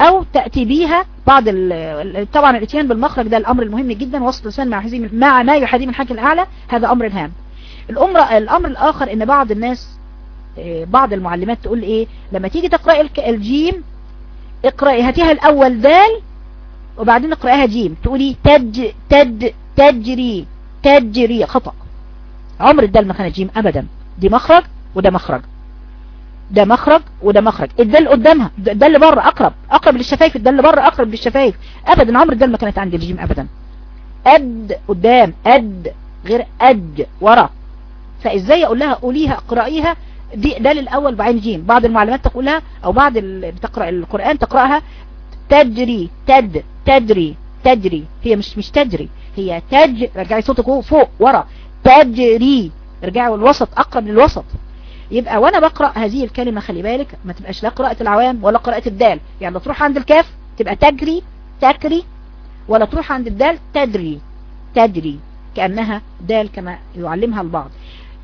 أو تأتي بيها بعض طبعا الإتيان بالمخرج ده الأمر المهم جدا وسط لسان مع حزيم مع ما يحدي من الحاكم الأعلى هذا أمر هام الامر الأمر الآخر إن بعض الناس بعض المعلمات تقول إيه؟ لما تيجي تقرأ الجيم اقرأي هاتيها الأول دال وبعدين اقرأها جيم. تقولي تج تج تجري. تجري. خطأ. عمر الدال ما كانت جيم ابدا. دي مخرج وده مخرج. ده مخرج وده مخرج. الدال قدامها. ده اللي بره أقرب. أقرب للشفايف ده اللي بره أقرب للشفايف. ابدا عمر الدال ما كانت عند الجيم ابدا. اد قدام اد غير اد ورا. فإزاي أقول لها قوليها اقرأيها؟ دي دال الأول بعين جيم. بعض المعلمات تقولها أو بعض اللي بتقرأ القرآن تقرأها تجري تد تجري تجري. هي مش مش تجري. هي تج رجعي صوتك فوق ورا. تجري. ارجعي الوسط أقرب للوسط. يبقى وأنا بقرأ هذه الكلمة خلي بالك ما تبقاش لا قراءة العوام ولا قراءة الدال. يعني لا تروح عند الكاف تبقى تجري تكري ولا تروح عند الدال تدري تدري كأنها دال كما يعلمها البعض.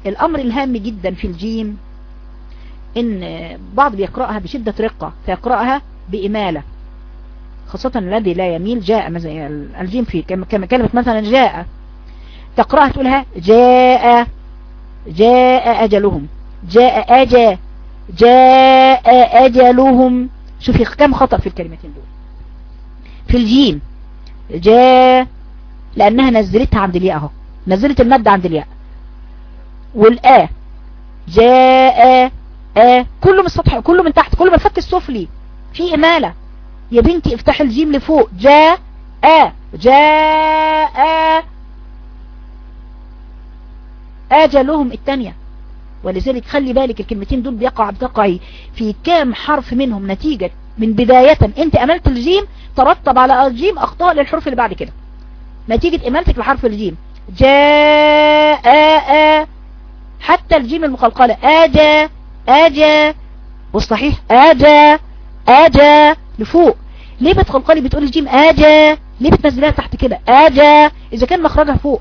الأمر الهام جدا في الجيم إن بعض بيقرأها بشدة رقة فيقرأها بإمالة. خاصة الذي لا يميل جاء الجيم في كما كلمة مثلا جاء. تقرأها تقولها جاء جاء أجلهم. جاء أجا جاء أجلهم. شوفي كم خطأ في الكلمتين دول. في الجيم. جاء لأنها نزلتها عند الياء أهو. نزلت المادة عند الياء. والآ. جاء آ. كله من السطح كله من تحت كله من الفك السفلي. في إمالة. يا بنتي افتح الجيم لفوق. جاء آ. جاء آجلهم الثانية ولذلك خلي بالك الكلمتين دول بيقع بتقعي في كام حرف منهم نتيجة من بداية. انت أملت الجيم ترتب على الجيم اخطاء للحروف اللي بعد كده. نتيجة امالتك لحرف الجيم. جاء حتى الجيم المقلقلة. اجا اجا والصحيح اجا اجا لفوق. ليه بتقلقلي؟ بتقول الجيم اجا ليه بتنزلها تحت كده؟ اجا إذا كان مخرجها فوق.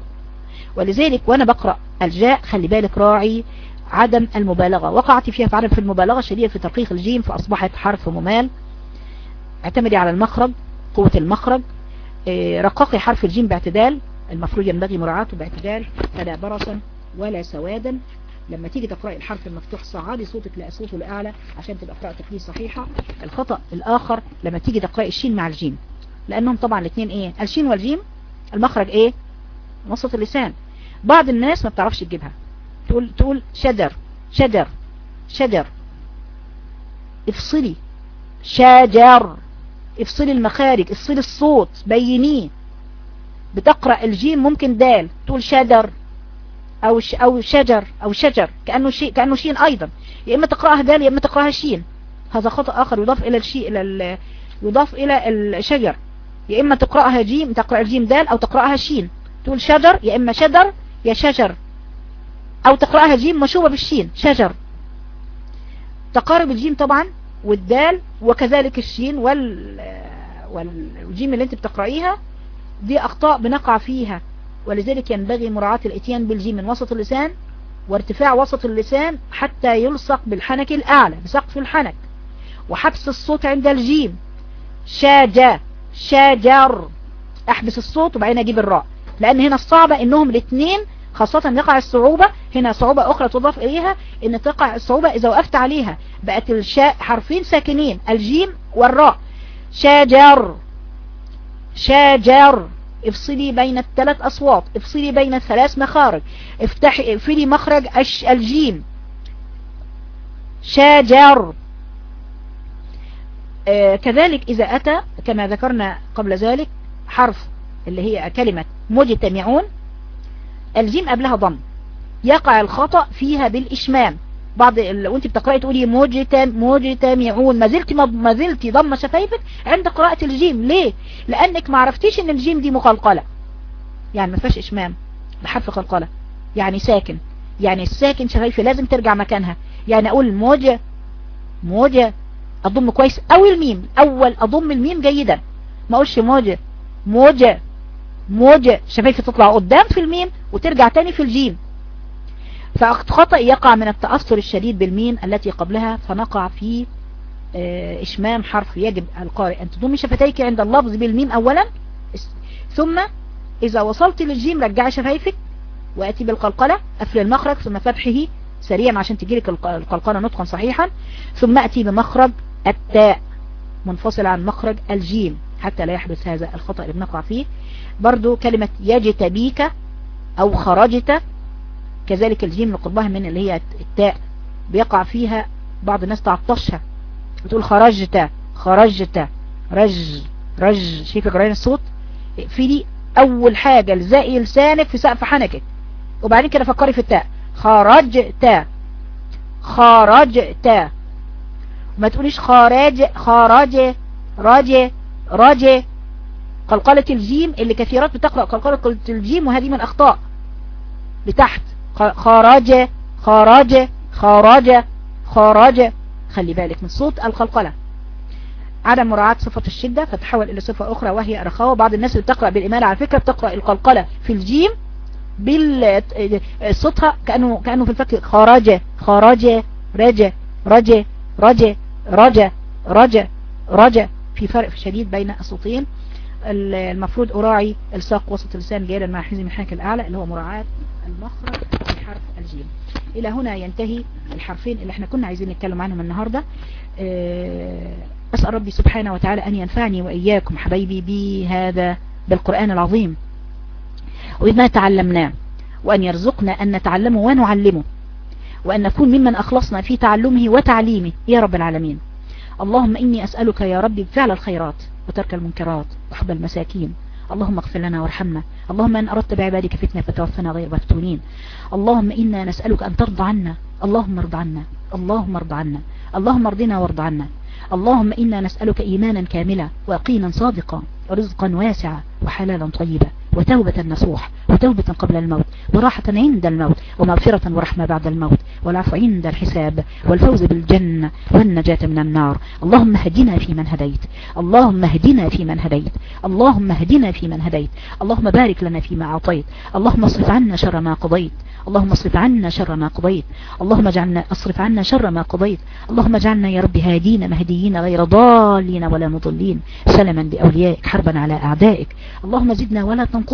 ولذلك وأنا بقرأ الجاء خلي بالك راعي عدم المبالغة. وقعت فيها فعلا في المبالغة شديدة في ترقيق الجيم فأصبحت حرف ممال. اعتمدي على المخرج قوة المخرج. آه رققي حرف الجيم باعتدال. المفروض ينبغي مراعاته باعتدال فلا برصا ولا سوادا. لما تيجي تقرأي الحرف المفتوح صعدي صوتك لأصوته الأعلى عشان تبقى قراءتك ليه صحيحة. الخطأ الآخر لما تيجي تقرأي الشين مع الجيم. لأنهم طبعا الاثنين إيه؟ الشين والجيم. المخرج إيه؟ وسط اللسان. بعض الناس ما بتعرفش تجيبها. تقول تقول شجر شجر شجر افصلي. شجر افصلي المخارج افصلي الصوت بينيه بتقرأ الجيم ممكن دال تقول شجر أو ش أو شجر أو شجر. كأنه شيء كأنه شين أيضا. يا إما تقرأها دال يا إما تقرأها شين. هذا خطأ آخر يضاف إلى الشيء إلى ال... يضاف إلى الشجر. يا إما تقرأها جيم تقرأ الجيم دال أو تقرأها شين. تقول شجر يا إما شجر يا شجر. أو تقرأها جيم مشوبة بالشين شجر. تقارب الجيم طبعا والدال وكذلك الشين وال والجيم اللي انت بتقرأيها دي أخطاء بنقع فيها. ولذلك ينبغي مراعاة الإتيان بالجيم من وسط اللسان وارتفاع وسط اللسان حتى يلصق بالحنك الأعلى بسقف الحنك. وحبس الصوت عند الجيم. شاجة شاجر. أحبس الصوت وبعدين أجيب الراء. لأن هنا الصعبة إنهم الاثنين خاصة يقع الصعوبة هنا صعوبة أخرى تضاف إليها إن تقع الصعوبة إذا وقفت عليها بقت الشاء حرفين ساكنين الجيم والراء. شاجر. شاجر. افصلي بين الثلاث أصوات افصلي بين الثلاث مخارج افتحي اقفلي مخرج الجيم. شاجر. آه كذلك إذا أتى كما ذكرنا قبل ذلك حرف اللي هي كلمة مجتمعون الجيم قبلها ضم. يقع الخطأ فيها بالإشمام. بعض وانت بتقرأي تقولي مجتم مجتمعون. ما زلت ما زلت ضم شفايفك عند قراءة الجيم. ليه؟ لأنك ما عرفتيش إن الجيم دي مقلقلة. يعني ما فيهاش إشمام. بحرف قلقلة. يعني ساكن. يعني الساكن شفايفي لازم ترجع مكانها. يعني أقول موجة موجة. أضم كويس. أو الميم. أول أضم الميم جيدا. ما أقولش موجة. موجة. موجة شفايفي تطلع قدام في الميم وترجع تاني في الجيم. فخطأ يقع من التأثر الشديد بالميم التي قبلها فنقع في إشمام حرف يجب القارئ أن تضمي شفتيك عند اللفظ بالميم أولا. ثم إذا وصلت للجيم رجعي شفايفك وأتي بالقلقلة أقفل المخرج ثم فتحه سريعا عشان تجيلك القلقلة نطقا صحيحا. ثم أتي بمخرج التاء منفصل عن مخرج الجيم حتى لا يحدث هذا الخطأ اللي بنقع فيه. برضو كلمة يجتبيك أو خرجت كذلك الجيم لقربها من اللي هي التاء بيقع فيها بعض الناس تعطشها بتقول خرجت خرجت رج رج شايف جريان الصوت؟ في دي أول حاجة لزقي لسانك في سقف حنكك. وبعدين كده فكري في التاء. خرجت خرجت. ما تقوليش خارج خارج راج راج. قلقلة الجيم اللي كثيرات بتقرأ قلقلة الجيم وهذه من الأخطاء لتحت. خرج خرج خرج خرج خلي بالك من صوت القلقلة. عدم مراعاة صفة الشدة فتحول إلى صفة أخرى وهي الرخاوة. بعض الناس اللي بتقرأ بالإمالة على فكرة بتقرأ القلقلة في الجيم بالصوتها كأنه, كأنه في الفك خرج خرج رج رج رج رج رج رج في فرق شديد بين الصوتين. المفروض أراعي الساق وسط اللسان جيدا مع حزم الحنك الأعلى اللي هو مراعاة المخرج في حرف الجيم. إلى هنا ينتهي الحرفين اللي إحنا كنا عايزين نتكلم عنهم النهاردة. أسأل ربي سبحانه وتعالى أن ينفعني وإياكم حبايبي بهذا بالقرآن العظيم. وبما تعلمناه وأن يرزقنا أن نتعلمه ونعلمه وأن نكون ممن أخلصنا في تعلمه وتعليمه. يا رب العالمين. اللهم إني أسألك يا ربي بفعل الخيرات وترك المنكرات وحب المساكين. اللهم اغفر لنا وارحمنا. اللهم إن أردت بعبادك فتنة فتوفنا غير مفتونين. اللهم إنا نسألك أن ترضى عنا. اللهم ارض عنا. اللهم ارض عنا. اللهم ارضنا وارض عنا. اللهم إنا نسألك إيمانا كاملا ويقينا صادقا ورزقا واسعا وحلالا طيبا. وتوبة نصوح وتوبة قبل الموت وراحة عند الموت ومغفرة ورحمة بعد الموت والعفو عند الحساب والفوز بالجنة والنجاة من النار. اللهم هدنا في من هديت. اللهم هدنا في من هديت. اللهم هدنا في من هديت. اللهم بارك لنا فيما أعطيت. اللهم اصرف عنا شر ما قضيت. اللهم اصرف عنا شر ما قضيت. اللهم اجعلنا اصرف عنا شر ما قضيت. اللهم اجعلنا يا رب هادين مهديين غير ضالين ولا مضلين. سلما بأوليائك حربا على أعدائك. اللهم زدنا ولا تنقصنا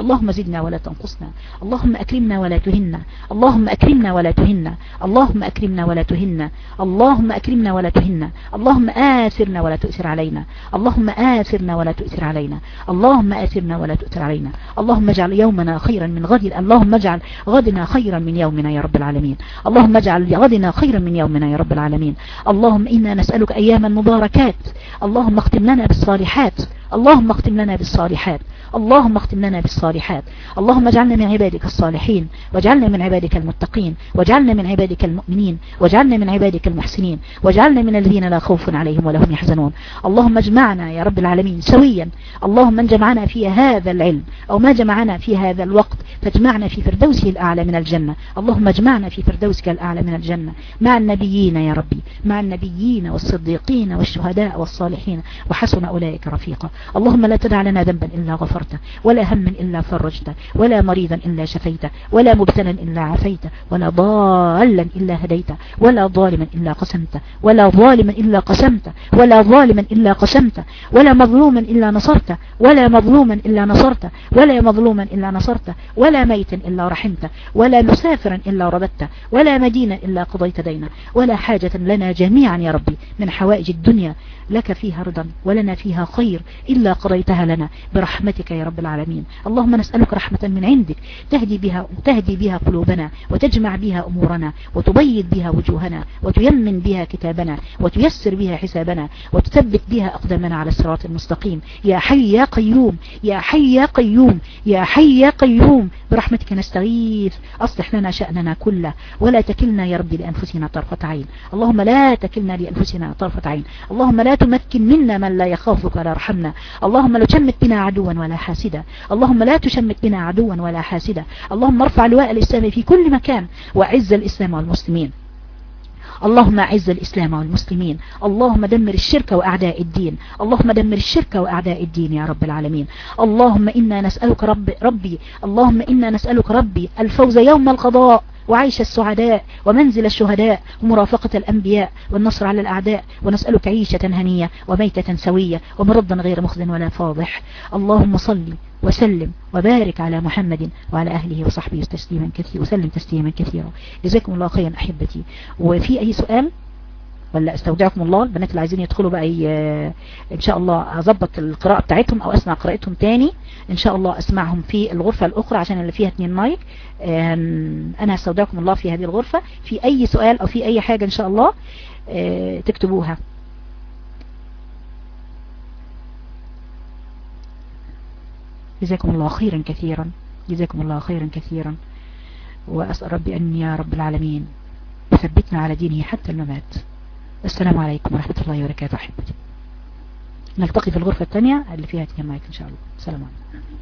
اللهم زدنا ولا تنقصنا. اللهم أكرمنا ولا تهنا. اللهم أكرمنا ولا تهنا. اللهم أكرمنا ولا تهنا. اللهم أكرمنا ولا تهنا. اللهم آثرنا ولا تؤثر علينا. اللهم آثرنا ولا تؤثر علينا. اللهم آثرنا ولا تؤثر علينا. اللهم اجعل يومنا خيرا من غد. اللهم اجعل غدنا خيرا من يومنا يا رب العالمين. اللهم اجعل غدنا خيرا من يومنا يا رب العالمين. اللهم إنا نسألك أياما مباركات. اللهم اختم لنا بالصالحات. اللهم اختم لنا بالصالحات. اللهم اختم لنا بالصالحات. اللهم اجعلنا من عبادك الصالحين. واجعلنا من عبادك المتقين. واجعلنا من عبادك المؤمنين. واجعلنا من عبادك المحسنين. واجعلنا من الذين لا خوف عليهم ولا هم يحزنون. اللهم اجمعنا يا رب العالمين سويا. اللهم من جمعنا في هذا العلم أو ما جمعنا في هذا الوقت فاجمعنا في فردوسه الأعلى من الجنة. اللهم اجمعنا في فردوسك الأعلى من الجنة. مع النبيين يا ربي. مع النبيين والصديقين والشهداء والصالحين. وحسن أولئك رفيقا. اللهم لا تدع لنا ذنبا إلا غفرت غفرت ولا هم إلا فرجت ولا مريضا إلا شفيت ولا مبتلا إلا عفيت ولا ضالا إلا هديت ولا ظالما إلا قسمت ولا ظالما إلا قسمت ولا ظالما إلا قسمت ولا مظلوما إلا نصرت ولا مظلوما إلا نصرت ولا مظلوما إلا نصرت ولا ميتا إلا رحمت ولا مسافرا إلا رددت ولا مدينا إلا قضيت دينا ولا حاجة لنا جميعا يا ربي من حوائج الدنيا لك فيها رضا ولنا فيها خير إلا قضيتها لنا برحمتك يا رب العالمين. اللهم نسألك رحمة من عندك. تهدي بها, تهدي بها قلوبنا وتجمع بها أمورنا وتبيض بها وجوهنا وتيمن بها كتابنا وتيسر بها حسابنا وتثبت بها أقدامنا على الصراط المستقيم. يا حي يا قيوم يا حي يا قيوم يا حي يا قيوم برحمتك نستغيث. أصلح لنا شأننا كله ولا تكلنا يا ربي لأنفسنا طرفة عين. اللهم لا تكلنا لأنفسنا طرفة عين. اللهم لا تمكن منا من لا يخافك ولا رحمنا اللهم لا تشمت بنا عدوا ولا حاسدا اللهم لا تشمت بنا عدوا ولا حاسدا اللهم ارفع لواء الإسلام في كل مكان وعز الإسلام والمسلمين. اللهم اعز الإسلام والمسلمين. اللهم دمر الشرك وأعداء الدين. اللهم دمر الشرك وأعداء الدين يا رب العالمين. اللهم إنا نسألك رب ربي. اللهم إنا نسألك ربي الفوز يوم القضاء. وعيش السعداء ومنزل الشهداء ومرافقة الأنبياء والنصر على الأعداء ونسألك عيشة هنية وميتة سوية ومرضا غير مخزن ولا فاضح. اللهم صل وسلم وبارك على محمد وعلى أهله وصحبه تسليما كثيرا وسلم تسليما كثيرا. جزاكم الله خيرا أحبتي. وفي أي سؤال؟ ولا استودعكم الله البنات اللي عايزين يدخلوا بقى إن شاء الله أظبط القراءة بتاعتهم أو أسمع قراءتهم تاني. إن شاء الله أسمعهم في الغرفة الأخرى عشان اللي فيها اتنين مايك. أنا استودعكم الله في هذه الغرفة. في أي سؤال أو في أي حاجة إن شاء الله آه، تكتبوها. جزاكم الله خيرا كثيرا. جزاكم الله خيرا كثيرا. وأسأل ربي أن يا رب العالمين يثبتنا على دينه حتى الممات. السلام عليكم ورحمة الله وبركاته أحبتي. نلتقي في الغرفة الثانية اللي فيها تيمايك إن شاء الله. السلام عليكم.